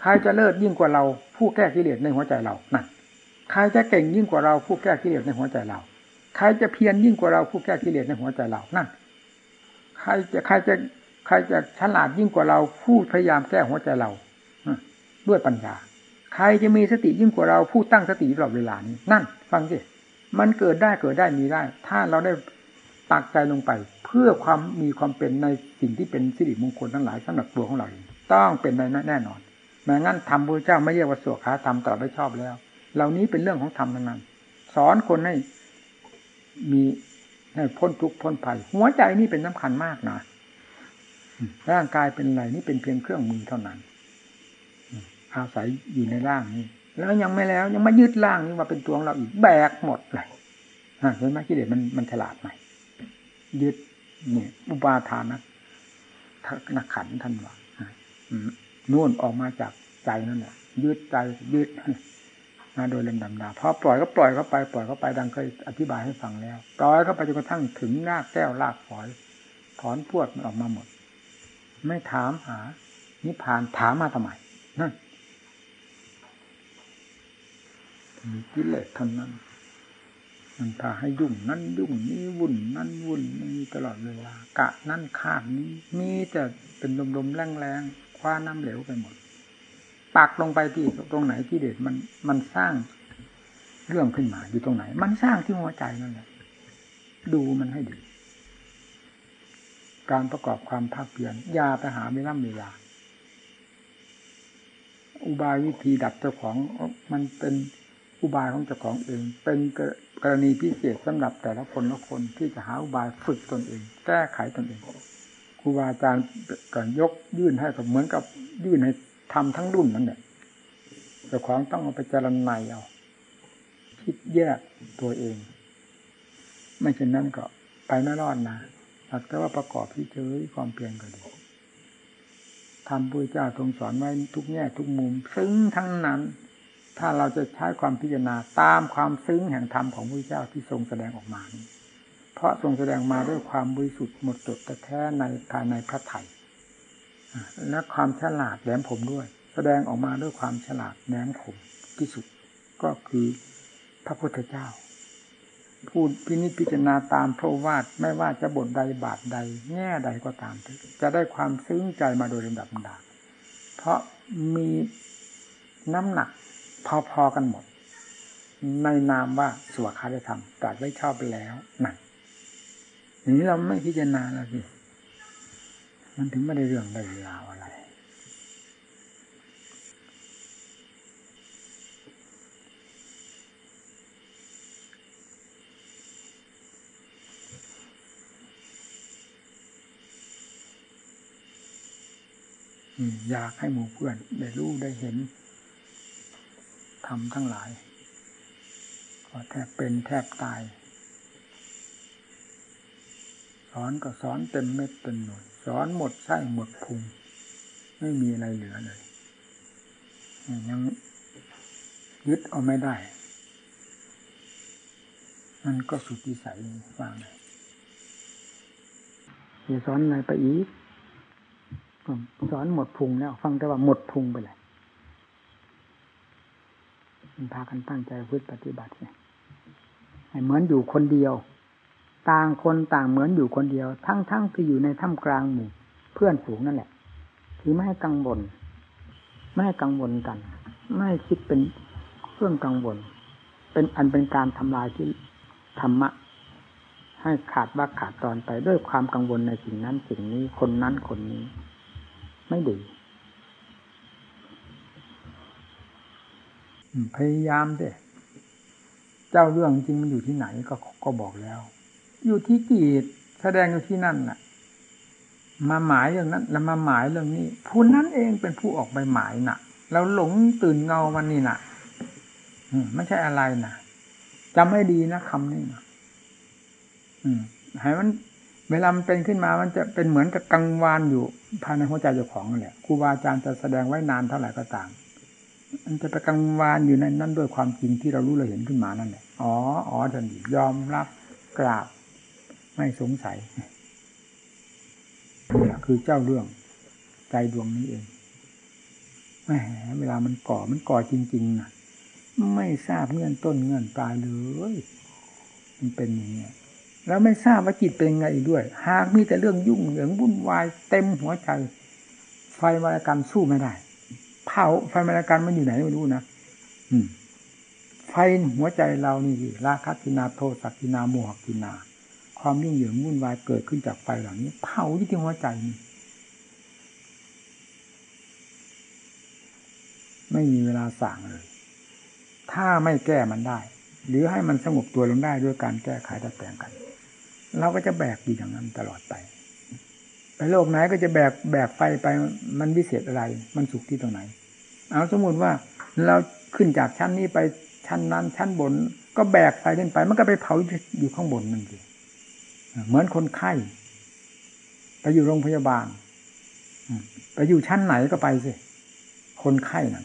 ใครจะเลิศยิ่งกว่าเรา ผู้แก้กิเลสในหัวใจเรานั่นใครจะเก่งยิ่งกว่าเรา ผู้แก้กิเลสในหัวใจเราใครจะเพียรยิ่งกว่าเราผู้แก้กิเลสในหัวใจเรานั่นใครจะใครจะใครจะฉลาดยิ่งกว่าเราผู้พยายามแก้หัวใจเรา ด้วยปัญญา ใครจะมีสติยิ่งกว่าเราผู้ตั้งสติตลอดเวลานี้นั่น ฟังสิมันเกิดได้เกิดได้มีได้ ถ้าเราได้ปักใจลงไป เพื่อความมีความเป็นในสิ่งที่เป็นสิริมงคลทั้งหลายสำหรับตัวของเราเองต้องเป็นในแน่นอนแม้งั้นธรรมพระเจ้าไม่เรียกว่าสวขาธรรมต่อไม่ชอบแล้ว เหล่านี้เป็นเรื่องของธรรมทั้งนั้น สอนคนให้มีให้พ้นทุกข์พ้นภัยหัวใจนี่เป็นสาคัญมากนะร่างกายเป็นอะไรนี่เป็นเพียงเครื่องมือเท่านั้น อาศัยอยู่ในร่างนี้ แล้วยังไม่แล้วยังมายึดร่างนี้มาเป็นตัวของเราอีกแบกหมดเลยเห็นไหมกิเลสมันมันฉลาดไหมยึดเนี่ยอุปาทานนะนักขันท่านว่านู่นออกมาจากใจนั่นแหละยึดใจยึดมาโดยลำดับดาพอปล่อยก็ปล่อยเข้าไปปล่อยเข้าไปดังเคยอธิบายให้ฟังแล้วปล่อยเข้าไปจนกระทั่งถึงรากแก้วรากฝอยถอนพวดมันออกมาหมด ไม่ถามหานิพานถามมาทำไมนั่น มีกิเลสท่านนั้น มันพาให้ยุ่งนั่นยุ่งนี่วุ่นนั่นวุ่นนี่ตลอดเวลากะนั่นขาดนี้ มีแต่เป็นลมๆแรงๆคว้าน้ำเหลวไปหมดปักลงไปที่ตรงไหนที่เด็ดมันมันสร้างเรื่องขึ้นมาอยู่ตรงไหน มันสร้างที่หัวใจนั่นแหละดูมันให้ดี การประกอบความภาคเพียรยาไปหาไม่ล่ำเวลา อุบายวิธีดับเจ้าของมันเป็น อุบายของเจ้าของเอง เป็นกรณีพิเศษสำหรับแต่ละคนละคนที่จะหาอุบายฝึกตนเอง แก้ไขตนเองครูบาอาจารย์ก่อนยกยื่นให้กับเหมือนกับยื่นให้ทำทั้งรุ่นนั่นแหละเจ้าของต้องเอาไปจารณาเอาคิดแยกตัวเอง ไม่เช่นนั้นก็ไปไม่รอดนะแต่ว่าประกอบที่เจอความเพียรก็ดีทำพุทธเจ้าทรงสอนไว้ทุกแง่ทุกมุม ซึ้งทั้งนั้น ถ้าเราจะใช้ความพิจารณาตามความซึ้งแห่งธรรมของพระเจ้าที่ทรงแสดงออกมานี้เพราะทรงแสดงมาด้วยความบริสุทธิ์หมดจดแต่แท้ในภายในพระไถ่และความฉลาดแหลมผมด้วย แสดงออกมาด้วยความฉลาดแหลมคมที่สุดก็คือพระพุทธเจ้าพูดพินิจพิจารณาตามพระวาทไม่ว่าจะบทใดบาทใด แง่ใดก็ตาม จะได้ความซึ้งใจมาโดยลำดับดาเพราะมีน้ำหนัก พอๆกันหมด ในนามว่าสวขาได้ทำตัดไว้ชอบไปแล้วนั่นอย่างนี้เราไม่พิจารณาแล้วสิมันถึงไม่ได้เรื่องได้ราวอะไร อยากให้หมู่เพื่อนได้รู้ได้เห็น ทำทั้งหลาย ก็แทบเป็นแทบตาย สอนก็สอนเต็มเม็ดเต็มหน่วยสอนหมดไส้หมดพุงไม่มีอะไรเหลือเลยยังยึดเอาไม่ได้ มันก็สุดวิสัยฟังเลยจะสอนอะไรไปอีกสอนหมดพุงแล้ว ฟังแต่ว่าหมดพุงไปเลย พากันตั้งใจพึ่งปฏิบัติเนี่ยเหมือนอยู่คนเดียว ต่างคนต่างเหมือนอยู่คนเดียว ทั้งทั้งที่อยู่ในถ้ำกลางหมู่เพื่อนฝูงนั่นแหละที่ไม่ให้กังวลไม่ให้กังวลกัน ไม่คิดเป็นเครื่องกังวล เป็นอันเป็นการทำลายที่ธรรมะ ให้ขาดว่าขาดตอนไปด้วยความกังวลในสิ่งนั้นสิ่งนี้คนนั้นคนนี้ ไม่ดี พยายามเด้เจ้าเรื่องจริงมันอยู่ที่ไหนก็ก็บอกแล้ว อยู่ที่จิตแสดงอยู่ที่นั่นแหละมาหมายเรื่องนั้น แล้วมาหมายเรื่องนี้ผู้นั้นเองเป็นผู้ออกไปหมายน่ะเราหลงตื่นเงามันนี่น่ะไม่ใช่อะไรน่ะจำให้ดีนะคำนี้นะอืมให้มันเวลามันเป็นขึ้นมา มันจะเป็นเหมือนกับกังวานอยู่ภายในหัวใจเจ้าของนั่นแหละครูบาอาจารย์จะแสดงไว้นานเท่าไหร่ก็ตาม มันจะไปกังวานอยู่ในนั้นด้วยความจริงที่เรารู้เราเห็นขึ้นมานั่นแหละอ๋ออ๋อทันทียอมรับกราบ ไม่สงสัยนี่แหละคือเจ้าเรื่องใจดวงนี้เองแหมเวลามันก่อมันก่อจริงๆนะไม่ทราบเงื่อนต้นเงื่อนปลายเลยมันเป็นอย่างนี้แล้วไม่ทราบว่าจิตเป็นไงด้วย หากมีแต่เรื่องยุ่งเหยิงวุ่นวายเต็มหัวใจ ไฟมารการสู้ไม่ได้ เผาไฟมารการมันอยู่ไหนไม่รู้นะอืม ไฟหัวใจเรานี่ราคะกินาโทสักกินาโมหกินา ความยุ่งเหยิงวุ่นวายเกิดขึ้นจากไฟเหล่านี้ เผาที่หัวใจนี่ไม่มีเวลาสั่งเลย ถ้าไม่แก้มันได้ หรือให้มันสงบตัวลงได้ด้วยการแก้ไขดัดแปลงกัน เราก็จะแบกอยู่อย่างนั้นตลอดไป ไปโลกไหนก็จะแบกแบกไฟไปมันวิเศษอะไร มันสุขที่ตรงไหน เอาสมมติว่าเราขึ้นจากชั้นนี้ไปชั้นนั้น ชั้นบน ก็แบกไฟขึ้นไป มันก็ไปเผาอยู่ข้างบนนั่นสิเหมือนคนไข้ไปอยู่โรงพยาบาลไปอยู่ชั้นไหนก็ไปสิคนไข้น่ะ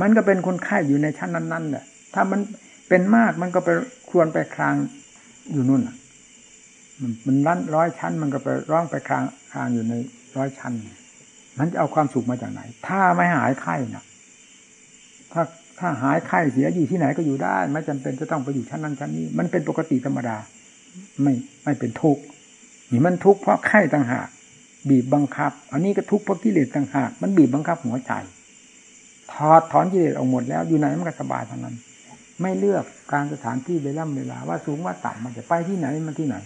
มันก็เป็นคนไข้อยู่ในชั้นนั้นๆแหละถ้ามันเป็นมากมันก็ไปควรไปคลางอยู่นู่นมันรันร้อยชั้นมันก็ไปร้องไปคลาง คลางอยู่ในร้อยชั้น มันจะเอาความสุขมาจากไหน ถ้าไม่หายไข้นะถ้าถ้าหายไข้เสียอยู่ที่ไหนก็อยู่ได้ ไม่จำเป็นจะต้องไปอยู่ชั้นนั้นชั้นนี้ มันเป็นปกติธรรมดา ไม่ไม่เป็นทุกข์นี่มันทุกข์เพราะไข้ต่างหากบีบบังคับ อันนี้ก็ทุกข์เพราะกิเลสต่างหาก มันบีบบังคับหัวใจถอดถอนกิเลสออกหมดแล้วอยู่ไหนมันก็สบายทั้งนั้น ไม่เลือกการสถานที่เวลาเวลาว่าสูงว่าต่ำมันจะไปที่ไหนมันที่ไหน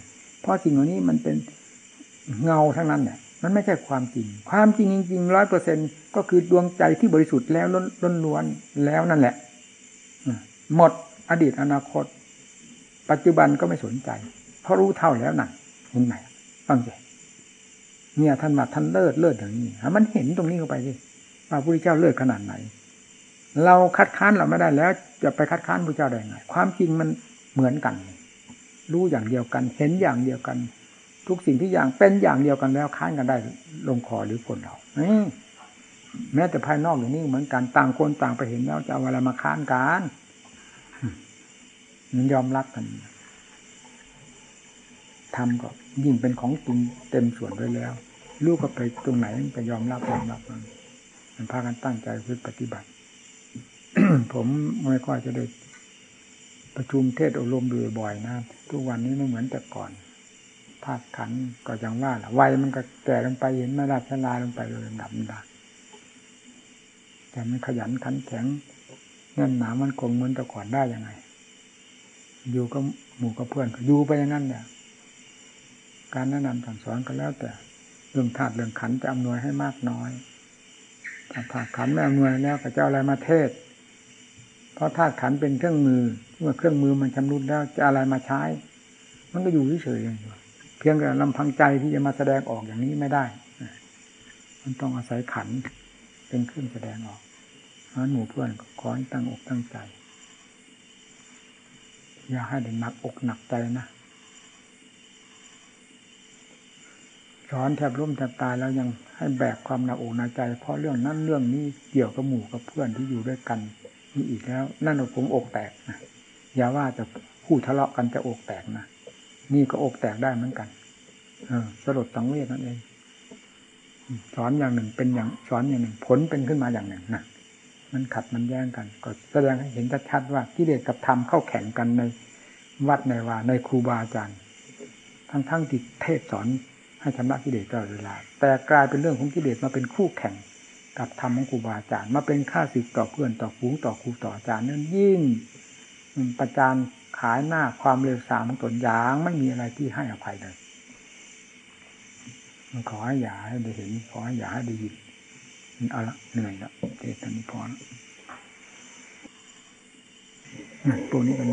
เพราะสิ่งเหล่านี้มันเป็น เงาทั้งนั้นเนี่ยมันไม่ใช่ความจริง ความจริงจริงร้อยเปอร์เซ็นก็คือดวงใจที่บริสุทธิ์แล้วล้นล้วนแล้วนั่นแหละหมดอดีตอนาคต ปัจจุบันก็ไม่สนใจ เพราะรู้เท่าแล้วนั่นเห็นไหมฟังใจเนี่ยท่านมาท่านเลิศเลิศอย่างนี้มันเห็นตรงนี้เข้าไปสิพระพุทธเจ้าเลิศขนาดไหน เราคัดค้านเราไม่ได้แล้ว จะไปคัดค้านพระเจ้าได้ไง ความจริงมันเหมือนกัน รู้อย่างเดียวกัน เห็นอย่างเดียวกัน ทุกสิ่งที่อย่างเป็นอย่างเดียวกันแล้วค้านกันได้ลงคอหรือคนเราแม้แต่ภายนอกอย่างนี้เหมือนกันต่างคนต่างไปเห็นแล้วจะเอาอะไรมาค้านกันมันยอมรับกันทำก็ยิ่งเป็นของจริงเต็มส่วนไปแล้ว ลูกก็ไปตรงไหนไปยอมรับยอมรับมันมันพากันตั้งใจพื่อปฏิบัติ ผมไม่ค่อยจะได้ประชุมเทศอบรมบ่อยๆนะทุกวันนี้ไม่เหมือนแต่ก่อน ธาตุขันก็ยังว่าละวัยมันก็แก่ลงไปเห็นไม่ราชลาลงไปเลยดับดับแต่มันขยันขันแข็งเงื่อนหนามันคงเหมือนแต่ก่อนได้ยังไง อยู่ก็หมู่กับเพื่อนอยู่ไปอย่างนั้นเนี่ยการแนะนำสั่งสอนก็แล้วแต่เรื่องธาตุเรื่องขันจะอำนวยให้มากน้อยถ้าธาตุขันไม่อำนวยแล้วก็จะอะไรมาเทศ เพราะธาตุขันเป็นเครื่องมือเมื่อเครื่องมือมันชำรุดแล้วจะอะไรมาใช้ มันก็อยู่เฉยๆเพียงแต่ลำพังใจที่จะมาแสดงออกอย่างนี้ไม่ได้ มันต้องอาศัยขันเป็นเครื่องแสดงออกนั้นหมู่เพื่อนขอให้ตั้งอกตั้งใจ อย่าให้เด็กหนักอกหนักใจนะสอนแทบร่มแทบตายแล้วยังให้แบกความหนักอกหนักใจ เพราะเรื่องนั้นเรื่องนี้เกี่ยวกับหมู่กับเพื่อนที่อยู่ด้วยกันนี่อีกแล้ว นั่นผมอกแตกนะอย่าว่าจะคู่ทะเลาะกันจะอกแตกนะ นี่ก็อกแตกได้เหมือนกันอสลดสังเวชนั่นเองสอนอย่างหนึ่งเป็นอย่างสอนอย่างหนึ่ง ผลเป็นขึ้นมาอย่างหนึ่งนะมันขัดมันแย้งกัน ก็แสดงให้เห็นชัดๆว่ากิเลสกับธรรมเข้าแข่งกันในวัดในวาในครูบาอาจารย์ ทั้งทั้งที่เทศสอนให้ชำระกิเลสตลอดเวลา แต่กลายเป็นเรื่องของกิเลสมาเป็นคู่แข่งกับธรรมของครูบาอาจารย์ มาเป็นค่าสิทธิ์ต่อเพื่อนต่อฝูงต่อครูต่ออาจารย์นั่นยิ่งประจาน ขายหน้าความเร็วสามของตนยางไม่มีอะไรที่ให้อภัยเลยมันขอให้อย่าให้ได้เห็น ขอให้อย่าให้ได้ยินเอาละเหนื่อยละเทศตอนนี้พอแล้วพวกนี้มัน